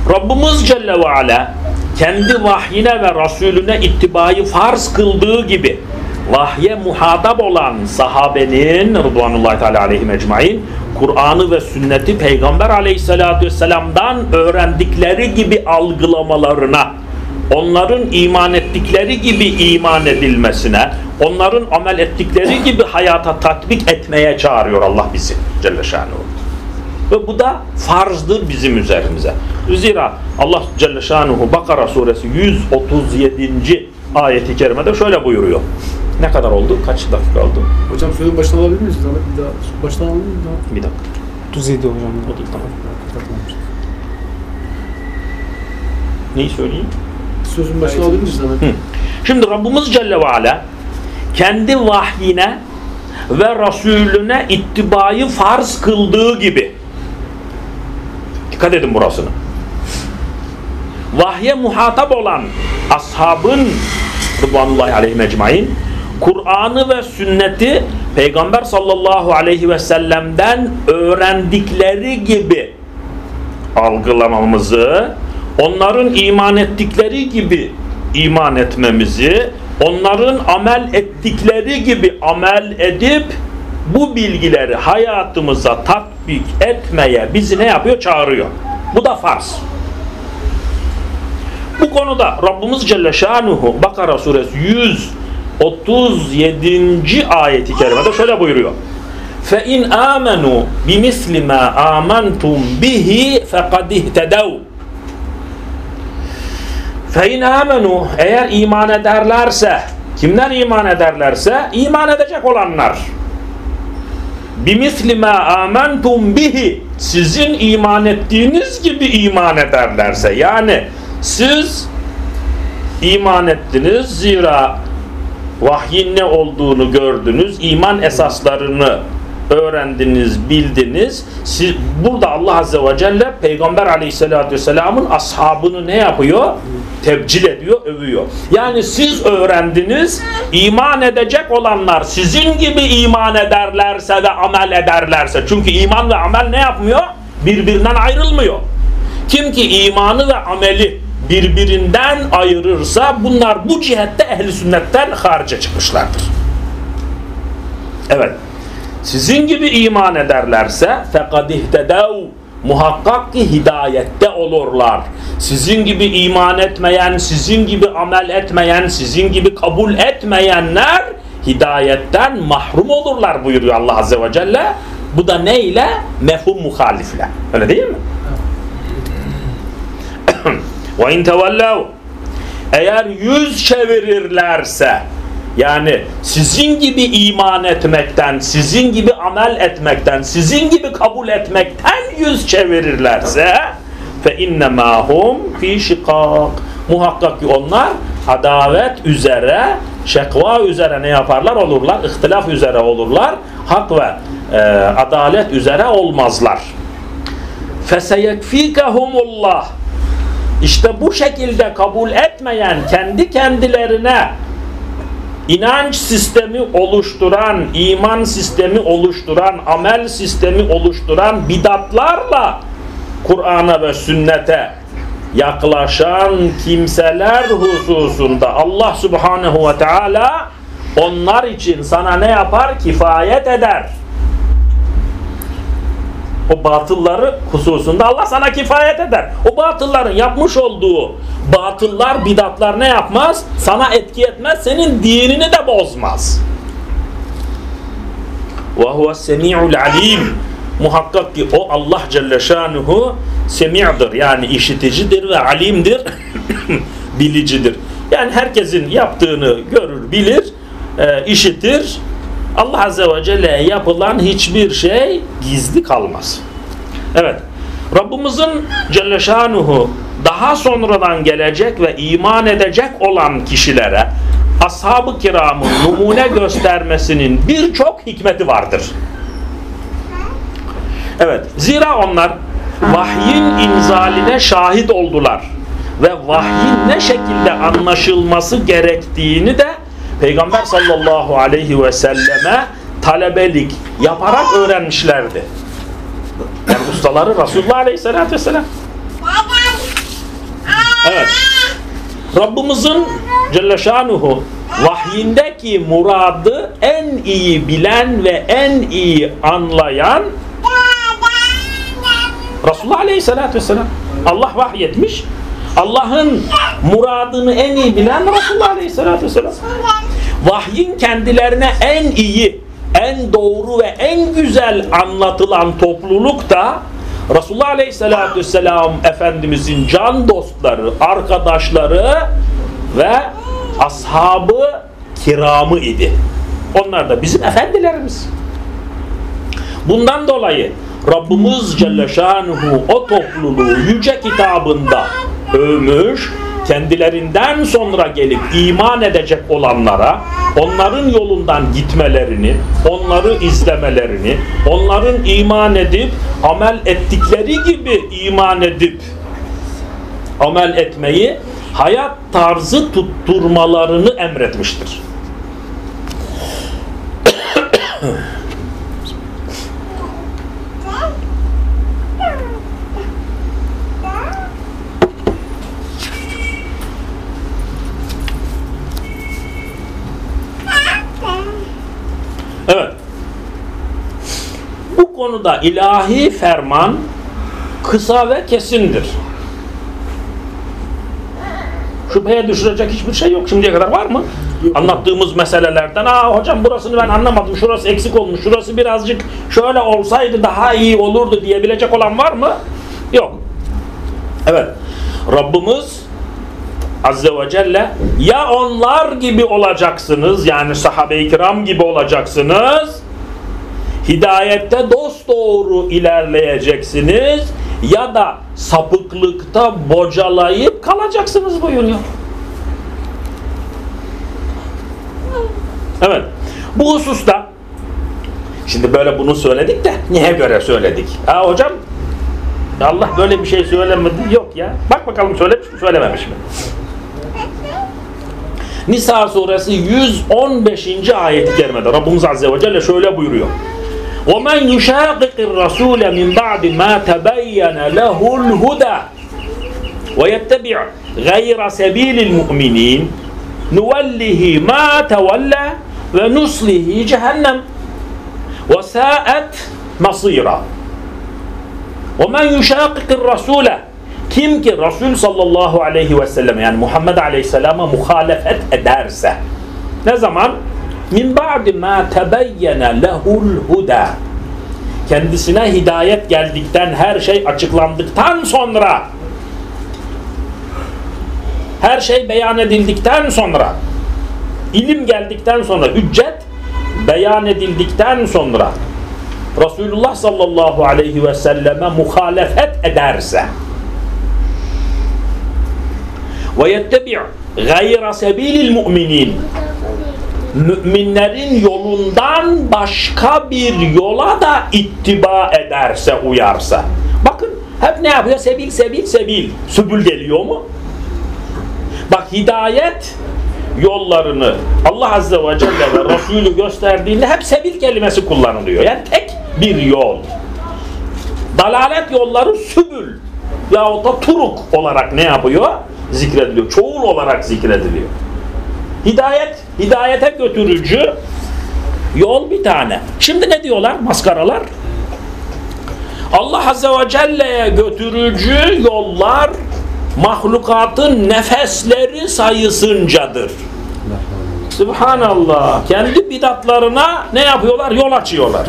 Rabbimiz Celle ve Ala kendi vahyine ve Resulüne ittibayı farz kıldığı gibi vahye muhatap olan sahabenin Rıdvanullahi Teala aleyhim ecmain Kur'an'ı ve sünneti Peygamber aleyhissalatü vesselam'dan öğrendikleri gibi algılamalarına onların iman ettikleri gibi iman edilmesine onların amel ettikleri gibi hayata tatbik etmeye çağırıyor Allah bizi Celle Şanuhu. Ve bu da farzdır bizim üzerimize. Zira Allah Celle Şanuhu Bakara suresi 137. ayeti kerimede şöyle buyuruyor. Ne kadar oldu? Kaç dakika oldu? Hocam sözün başına alabilir miyiz? Bir daha baştan alabilir miyiz? Bir dakika. 37 hocam. 30 tamam. Neyi söyleyeyim? Sözün başına alabilir miyiz? Şimdi Rabbimiz Celle ve Ala kendi vahyine ve Resulüne ittibayı farz kıldığı gibi dikkat edin burasını vahye muhatap olan ashabın Rıdvanullahi aleyhi mecmain Kur'an'ı ve sünneti Peygamber sallallahu aleyhi ve sellem'den öğrendikleri gibi algılamamızı, onların iman ettikleri gibi iman etmemizi, onların amel ettikleri gibi amel edip bu bilgileri hayatımıza tatbik etmeye bizi ne yapıyor? Çağırıyor. Bu da farz. Bu konuda Rabbimiz Celle Şanuhu Bakara suresi 100 37. ayeti kerimede şöyle buyuruyor. Fe in amenu bi misli ma amantum bihi fekad ihtedav. Fe in amenu eğer iman ederlerse kimler iman ederlerse iman edecek olanlar bimisli ma amantum bihi sizin iman ettiğiniz gibi iman ederlerse yani siz iman ettiniz zira vahyin ne olduğunu gördünüz, iman esaslarını öğrendiniz, bildiniz. Siz, burada Allah Azze ve Celle Peygamber Aleyhisselatü Vesselam'ın ashabını ne yapıyor? Tebcil ediyor, övüyor. Yani siz öğrendiniz, iman edecek olanlar sizin gibi iman ederlerse ve amel ederlerse. Çünkü iman ve amel ne yapmıyor? Birbirinden ayrılmıyor. Kim ki imanı ve ameli birbirinden ayırırsa bunlar bu cihette ehli sünnetten harice çıkmışlardır. Evet. Sizin gibi iman ederlerse fekad ihtedev muhakkak ki hidayette olurlar. Sizin gibi iman etmeyen, sizin gibi amel etmeyen, sizin gibi kabul etmeyenler hidayetten mahrum olurlar buyuruyor Allah Azze ve Celle. Bu da ne ile? Mefhum muhalifle. Öyle değil mi? İn tevellev eğer yüz çevirirlerse yani sizin gibi iman etmekten, sizin gibi amel etmekten, sizin gibi kabul etmekten yüz çevirirlerse innemâ hum fî şikâk. Muhakkak ki onlar adavet üzere, şekva üzere ne yaparlar? Olurlar, ihtilaf üzere olurlar. Hak ve e, adalet üzere olmazlar. Feseyekfîkehumullah. İşte bu şekilde kabul etmeyen, kendi kendilerine inanç sistemi oluşturan, iman sistemi oluşturan, amel sistemi oluşturan bidatlarla Kur'an'a ve sünnete yaklaşan kimseler hususunda Allah subhanehu ve teala onlar için sana ne yapar? Kifayet eder. O batılları hususunda Allah sana kifayet eder. O batılların yapmış olduğu batıllar, bidatlar ne yapmaz? Sana etki etmez, senin dinini de bozmaz. Huves semi'ul alim. Muhakkak ki o Allah Celle Şanuhu semi'dir. Yani işiticidir ve alimdir. bilicidir. Yani herkesin yaptığını görür, bilir, e, işitir. Allah Azze ve Celle'ye yapılan hiçbir şey gizli kalmaz. Evet. Rabbimizin Celle Şanuhu daha sonradan gelecek ve iman edecek olan kişilere ashab-ı kiramın numune göstermesinin birçok hikmeti vardır. Evet. Zira onlar vahyin inzaline şahit oldular. Ve vahyin ne şekilde anlaşılması gerektiğini de Peygamber sallallahu aleyhi ve selleme talebelik yaparak öğrenmişlerdi. Yani ustaları Resulullah aleyhissalatü vesselam. Evet. Rabbimizin Celle Şanuhu vahyindeki muradı en iyi bilen ve en iyi anlayan Resulullah Aleyhisselatü Vesselam. Allah vahyetmiş. Allah'ın muradını en iyi bilen Resulullah Aleyhisselatü Vesselam. Vahyin kendilerine en iyi, en doğru ve en güzel anlatılan topluluk da Resulullah Aleyhisselatü Vesselam Efendimizin can dostları, arkadaşları ve ashabı kiramı idi. Onlar da bizim efendilerimiz. Bundan dolayı Rabbimiz Celle Şanuhu o topluluğu yüce kitabında övmüş, kendilerinden sonra gelip iman edecek olanlara onların yolundan gitmelerini, onları izlemelerini, onların iman edip amel ettikleri gibi iman edip amel etmeyi hayat tarzı tutturmalarını emretmiştir. Evet. Bu konuda ilahi ferman kısa ve kesindir. Şüpheye düşürecek hiçbir şey yok. Şimdiye kadar var mı? Yok. Anlattığımız meselelerden aa hocam burasını ben anlamadım. Şurası eksik olmuş. Şurası birazcık şöyle olsaydı daha iyi olurdu diyebilecek olan var mı? Yok. Evet. Rabbimiz Azze ve Celle ya onlar gibi olacaksınız yani sahabe-i kiram gibi olacaksınız hidayette dosdoğru ilerleyeceksiniz ya da sapıklıkta bocalayıp kalacaksınız buyuruyor. Evet. Bu hususta şimdi böyle bunu söyledik de niye göre söyledik? Ha hocam Allah böyle bir şey söylemedi. Yok ya. Bak bakalım söylemiş mi söylememiş mi? Nisa suresi 115. ayet-i kerimede Rabbimiz Azze ve Celle şöyle buyuruyor. وَمَنْ يُشَاقِقِ الرَّسُولَ مِنْ بَعْدِ مَا تَبَيَّنَ لَهُ الْهُدَى وَيَتَّبِعْ غَيْرَ سَب۪يلِ الْمُؤْمِنِينَ نُوَلِّهِ مَا تَوَلَّى وَنُصْلِهِ جَهَنَّمْ وَسَاءَتْ مَصِيرًا وَمَنْ يُشَاقِقِ الرَّسُولَ Kim ki Resul sallallahu aleyhi ve sellem yani Muhammed aleyhisselama muhalefet ederse ne zaman? Min ba'di ma tebeyyene lehul huda. Kendisine hidayet geldikten her şey açıklandıktan sonra her şey beyan edildikten sonra ilim geldikten sonra hüccet beyan edildikten sonra Resulullah sallallahu aleyhi ve selleme muhalefet ederse ve yettebi' gayra sebilil mu'minin müminlerin yolundan başka bir yola da ittiba ederse, uyarsa. Bakın hep ne yapıyor? Sebil, sebil, sebil. Sübül geliyor mu? Bak hidayet yollarını Allah Azze ve Celle ve Resulü gösterdiğinde hep sebil kelimesi kullanılıyor. Yani tek bir yol. Dalalet yolları sübül yahut da turuk olarak ne yapıyor? Zikrediliyor. Çoğul olarak zikrediliyor. Hidayet, hidayete götürücü yol bir tane. Şimdi ne diyorlar maskaralar? Allah Azze ve Celle'ye götürücü yollar mahlukatın nefesleri sayısıncadır. Subhanallah. Kendi bidatlarına ne yapıyorlar? Yol açıyorlar.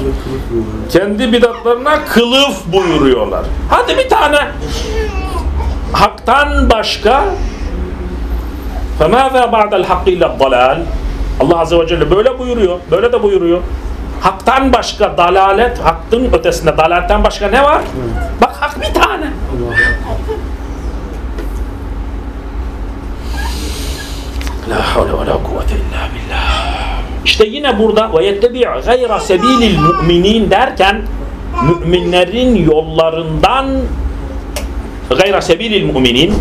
Kendi bidatlarına kılıf buyuruyorlar. Hadi bir tane haktan başka فَمَاذَا بَعْدَ الْحَقِّ اِلَّا الضَّلَالِ Allah Azze ve Celle böyle buyuruyor. Böyle de buyuruyor. Haktan başka dalalet, hakkın ötesinde dalaletten başka ne var? Bak hak bir tane. La havle ve la kuvvete illa billah. İşte yine burada ve yettebi' gayra sebilil mu'minin derken müminlerin yollarından gayra sebilil müminin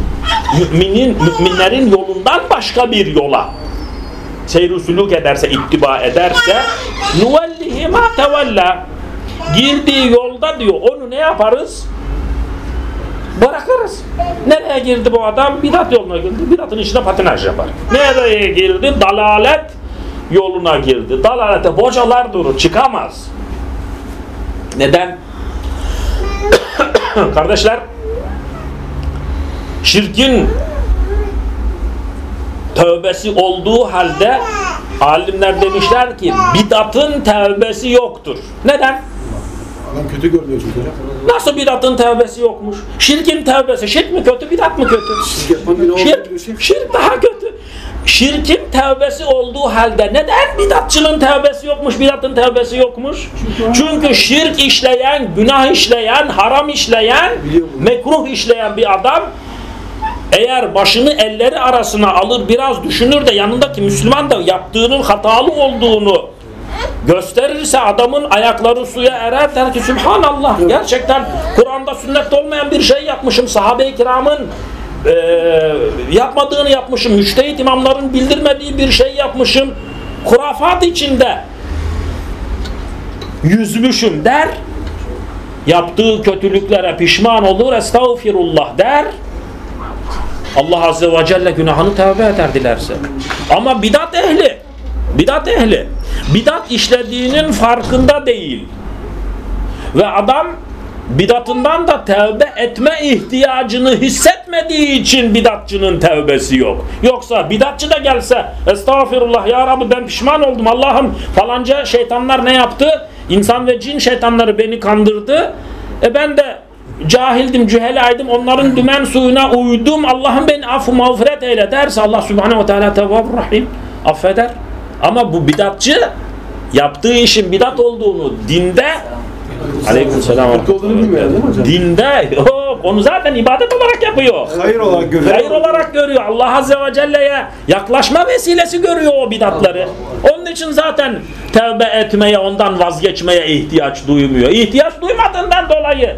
müminin müminlerin yolundan başka bir yola seyr suluk ederse, ittiba ederse nuvellihi ma tevella girdiği yolda diyor onu ne yaparız? Bırakırız. Nereye girdi bu adam? Bidat yoluna girdi. Bidatın içine patinaj yapar. Nereye girdi? Dalalet yoluna girdi. Dalalete bocalar durur. Çıkamaz. Neden? Kardeşler şirkin tövbesi olduğu halde alimler demişler ki bidatın tövbesi yoktur. Neden? Adam kötü görünüyor çünkü hocam. Nasıl bidatın tövbesi yokmuş? Şirkin tövbesi. Şirk mi kötü, bidat mı kötü? Şirk. Şirk, daha kötü. Şirkin tövbesi olduğu halde neden bidatçının tövbesi yokmuş, bidatın tövbesi yokmuş? Çünkü şirk işleyen, günah işleyen, haram işleyen, mekruh işleyen bir adam eğer başını elleri arasına alır biraz düşünür de yanındaki Müslüman da yaptığının hatalı olduğunu gösterirse adamın ayakları suya erer der ki Sübhanallah gerçekten Kur'an'da sünnette olmayan bir şey yapmışım. Sahabe-i kiramın eee, yapmadığını yapmışım. Müştehit imamların bildirmediği bir şey yapmışım. Kurafat içinde yüzmüşüm der. Yaptığı kötülüklere pişman olur estağfirullah der Allah Azze ve Celle günahını tevbe eder dilerse. Ama bidat ehli, bidat ehli, bidat işlediğinin farkında değil. Ve adam bidatından da tevbe etme ihtiyacını hissetmediği için bidatçının tevbesi yok. Yoksa bidatçı da gelse estağfirullah ya Rabbi ben pişman oldum Allah'ım falanca şeytanlar ne yaptı? İnsan ve cin şeytanları beni kandırdı. E ben de cahildim, cühelaydım. Onların dümen suyuna uydum. Allah'ım beni affı mağfiret eyle derse Allah Subhanahu ve Teala tevvab rahim affeder. Ama bu bidatçı yaptığı işin bidat olduğunu dinde Aleykümselam. Dinde yok. Onu zaten ibadet olarak yapıyor. Hayır olarak görüyor. Hayır olarak görüyor. Allah Azze ve Celle'ye yaklaşma vesilesi görüyor o bidatları. Onun için zaten tevbe etmeye, ondan vazgeçmeye ihtiyaç duymuyor. İhtiyaç duymadığından dolayı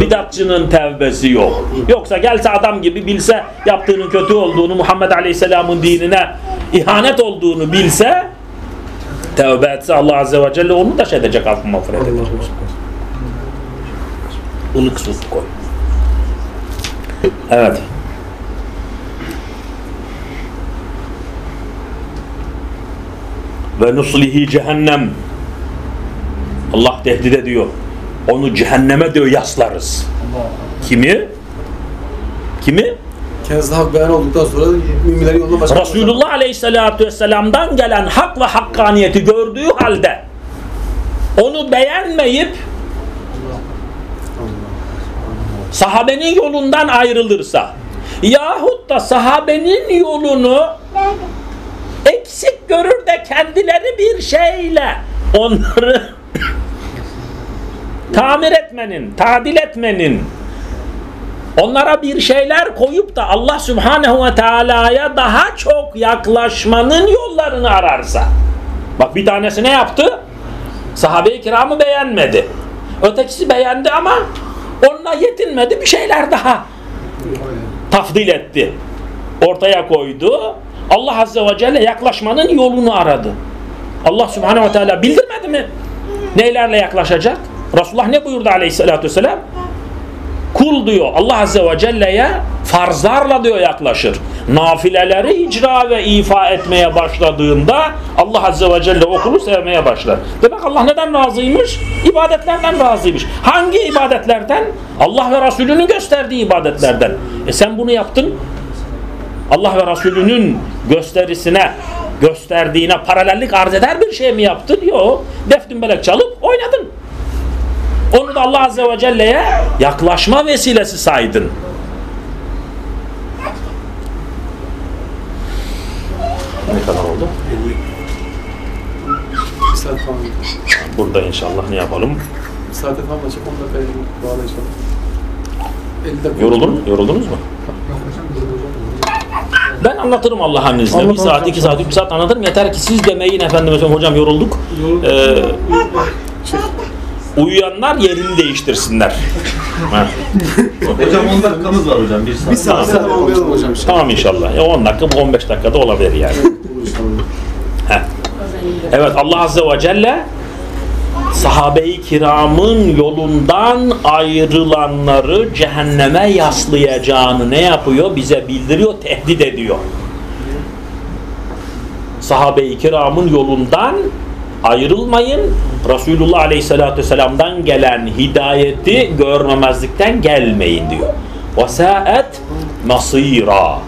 bidatçının tevbesi yok. Yoksa gelse adam gibi bilse yaptığının kötü olduğunu, Muhammed Aleyhisselam'ın dinine ihanet olduğunu bilse tevbe etse Allah Azze ve Celle onu da şey edecek affı mağfiret edecek. Ilık su koy. Evet. Ve nuslihi cehennem. Allah tehdit ediyor. Onu cehenneme diyor yaslarız. Kimi? Kimi? Kendisi hak beyan olduktan sonra müminlerin yoluna başka Resulullah Aleyhisselatü Vesselam'dan gelen hak ve hakkaniyeti gördüğü halde onu beğenmeyip sahabenin yolundan ayrılırsa yahut da sahabenin yolunu eksik görür de kendileri bir şeyle onları tamir etmenin, tadil etmenin onlara bir şeyler koyup da Allah Subhanahu ve Teala'ya daha çok yaklaşmanın yollarını ararsa. Bak bir tanesi ne yaptı? Sahabe-i kiramı beğenmedi. Ötekisi beğendi ama onunla yetinmedi bir şeyler daha tafdil etti. Ortaya koydu. Allah Azze ve Celle yaklaşmanın yolunu aradı. Allah Subhanahu ve Teala bildirmedi mi? Neylerle yaklaşacak? Resulullah ne buyurdu aleyhissalatü vesselam? Kul diyor Allah Azze ve Celle'ye farzlarla diyor yaklaşır. Nafileleri icra ve ifa etmeye başladığında Allah Azze ve Celle o kulu sevmeye başlar. Demek Allah neden razıymış? İbadetlerden razıymış. Hangi ibadetlerden? Allah ve Resulünün gösterdiği ibadetlerden. E sen bunu yaptın. Allah ve Resulünün gösterisine, gösterdiğine paralellik arz eder bir şey mi yaptın? Yok. Deftin belek çalıp oynadın. Onu da Allah Azze ve Celle'ye yaklaşma vesilesi saydın. Ne kadar oldu? Bir saat falan. Burada inşallah ne yapalım? Bir saate falan açıp 10 dakikaya bağla inşallah. 50 dakika. Yoruldun, yoruldunuz mu? Ben anlatırım Allah'ın izniyle. Bir saat, iki saat, üç saat anlatırım. Yeter ki siz demeyin efendim. Hocam yorulduk. Ee, uyuyanlar yerini değiştirsinler. Hocam 10 dakikamız var hocam. Bir saat. Bir saat sonra tamamlayalım hocam. Tamam inşallah. Ya 10 dakika bu 15 dakikada olabilir yani. Heh. Evet Allah Azze ve Celle sahabe-i kiramın yolundan ayrılanları cehenneme yaslayacağını ne yapıyor? Bize bildiriyor, tehdit ediyor. Sahabe-i kiramın yolundan ayrılmayın. Resulullah Aleyhisselatü Vesselam'dan gelen hidayeti görmemezlikten gelmeyin diyor. وَسَاءَتْ masira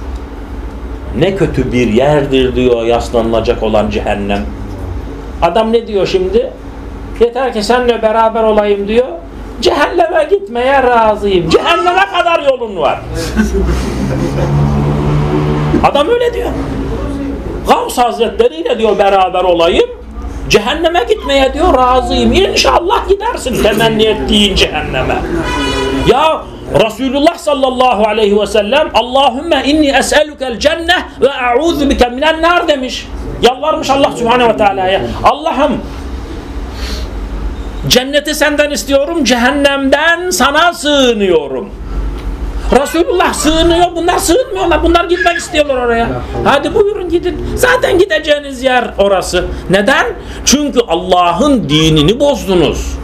ne kötü bir yerdir diyor yaslanılacak olan cehennem. Adam ne diyor şimdi? Yeter ki seninle beraber olayım diyor. Cehenneme gitmeye razıyım. Cehenneme kadar yolun var. Adam öyle diyor. Gavs Hazretleri ile diyor beraber olayım. Cehenneme gitmeye diyor razıyım. İnşallah gidersin temenni ettiğin cehenneme. Ya Resulullah sallallahu aleyhi ve sellem Allahümme inni es'elukel cenneh ve a'udhu bike minen nar demiş. Yalvarmış Allah subhanehu ve teala'ya. Allah'ım cenneti senden istiyorum, cehennemden sana sığınıyorum. Resulullah sığınıyor, bunlar sığınmıyorlar. Bunlar gitmek istiyorlar oraya. Hadi buyurun gidin. Zaten gideceğiniz yer orası. Neden? Çünkü Allah'ın dinini bozdunuz.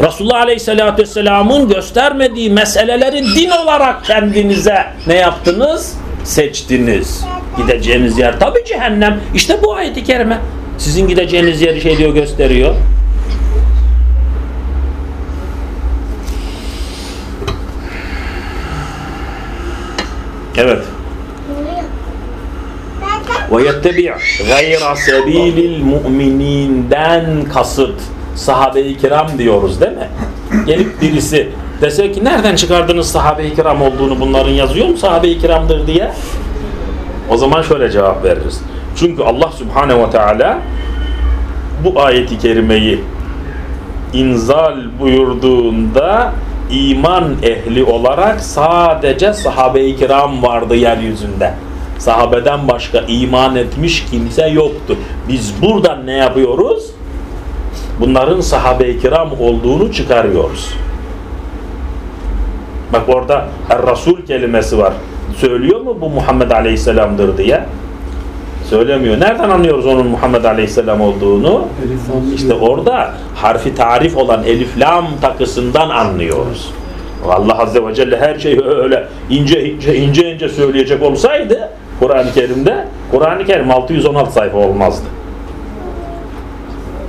Resulullah Aleyhisselatü Vesselam'ın göstermediği meseleleri din olarak kendinize ne yaptınız? Seçtiniz. Gideceğiniz yer tabi cehennem. İşte bu ayet-i kerime. Sizin gideceğiniz yeri şey diyor gösteriyor. Evet. Ve yettebi' gayra sebilil mu'mininden kasıt sahabe-i kiram diyoruz değil mi? Gelip birisi dese ki nereden çıkardınız sahabe-i kiram olduğunu bunların yazıyor mu sahabe-i kiramdır diye? O zaman şöyle cevap veririz. Çünkü Allah Subhanahu ve Teala bu ayeti kerimeyi inzal buyurduğunda iman ehli olarak sadece sahabe-i kiram vardı yeryüzünde. Sahabeden başka iman etmiş kimse yoktu. Biz buradan ne yapıyoruz? Bunların sahabe-i kiram olduğunu çıkarıyoruz. Bak orada Er-Rasul kelimesi var. Söylüyor mu bu Muhammed Aleyhisselam'dır diye? Söylemiyor. Nereden anlıyoruz onun Muhammed Aleyhisselam olduğunu? İşte orada harfi tarif olan elif lam takısından anlıyoruz. Allah Azze ve Celle her şeyi öyle ince ince ince ince söyleyecek olsaydı Kur'an-ı Kerim'de Kur'an-ı Kerim 616 sayfa olmazdı.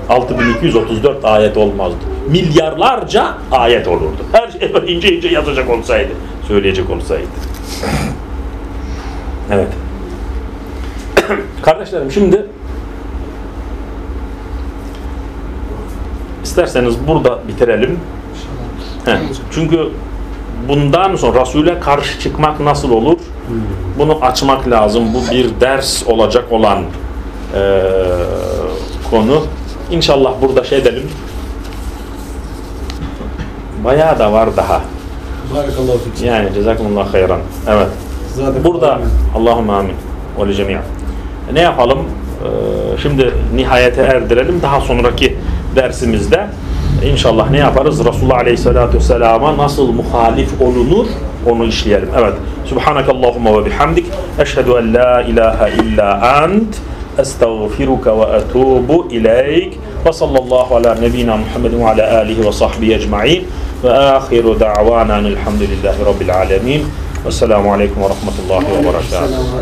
6234 ayet olmazdı. milyarlarca ayet olurdu. Her şey böyle ince ince yazacak olsaydı, söyleyecek olsaydı. Evet. Kardeşlerim şimdi isterseniz burada bitirelim. Heh, çünkü bundan sonra Resul'e karşı çıkmak nasıl olur? Bunu açmak lazım. Bu bir ders olacak olan eee, konu. İnşallah burada şey edelim. Bayağı da var daha. Yani cezakumullah hayran. Evet. Burada Allahümme amin. Ve cemi'a. Ne yapalım? Ee, şimdi nihayete erdirelim. Daha sonraki dersimizde inşallah ne yaparız? Resulullah Aleyhisselatü Vesselam'a nasıl muhalif olunur? Onu işleyelim. Evet. Subhanakallahumma ve bihamdik. Eşhedü en la ilahe illa ant. Estağfiruka ve etubu ileyk. Ve sallallahu ala nebina Muhammedin ve ala alihi ve sahbihi ecma'in. Ve ahiru da'vana elhamdülillahi rabbil alemin. Vesselamu aleyküm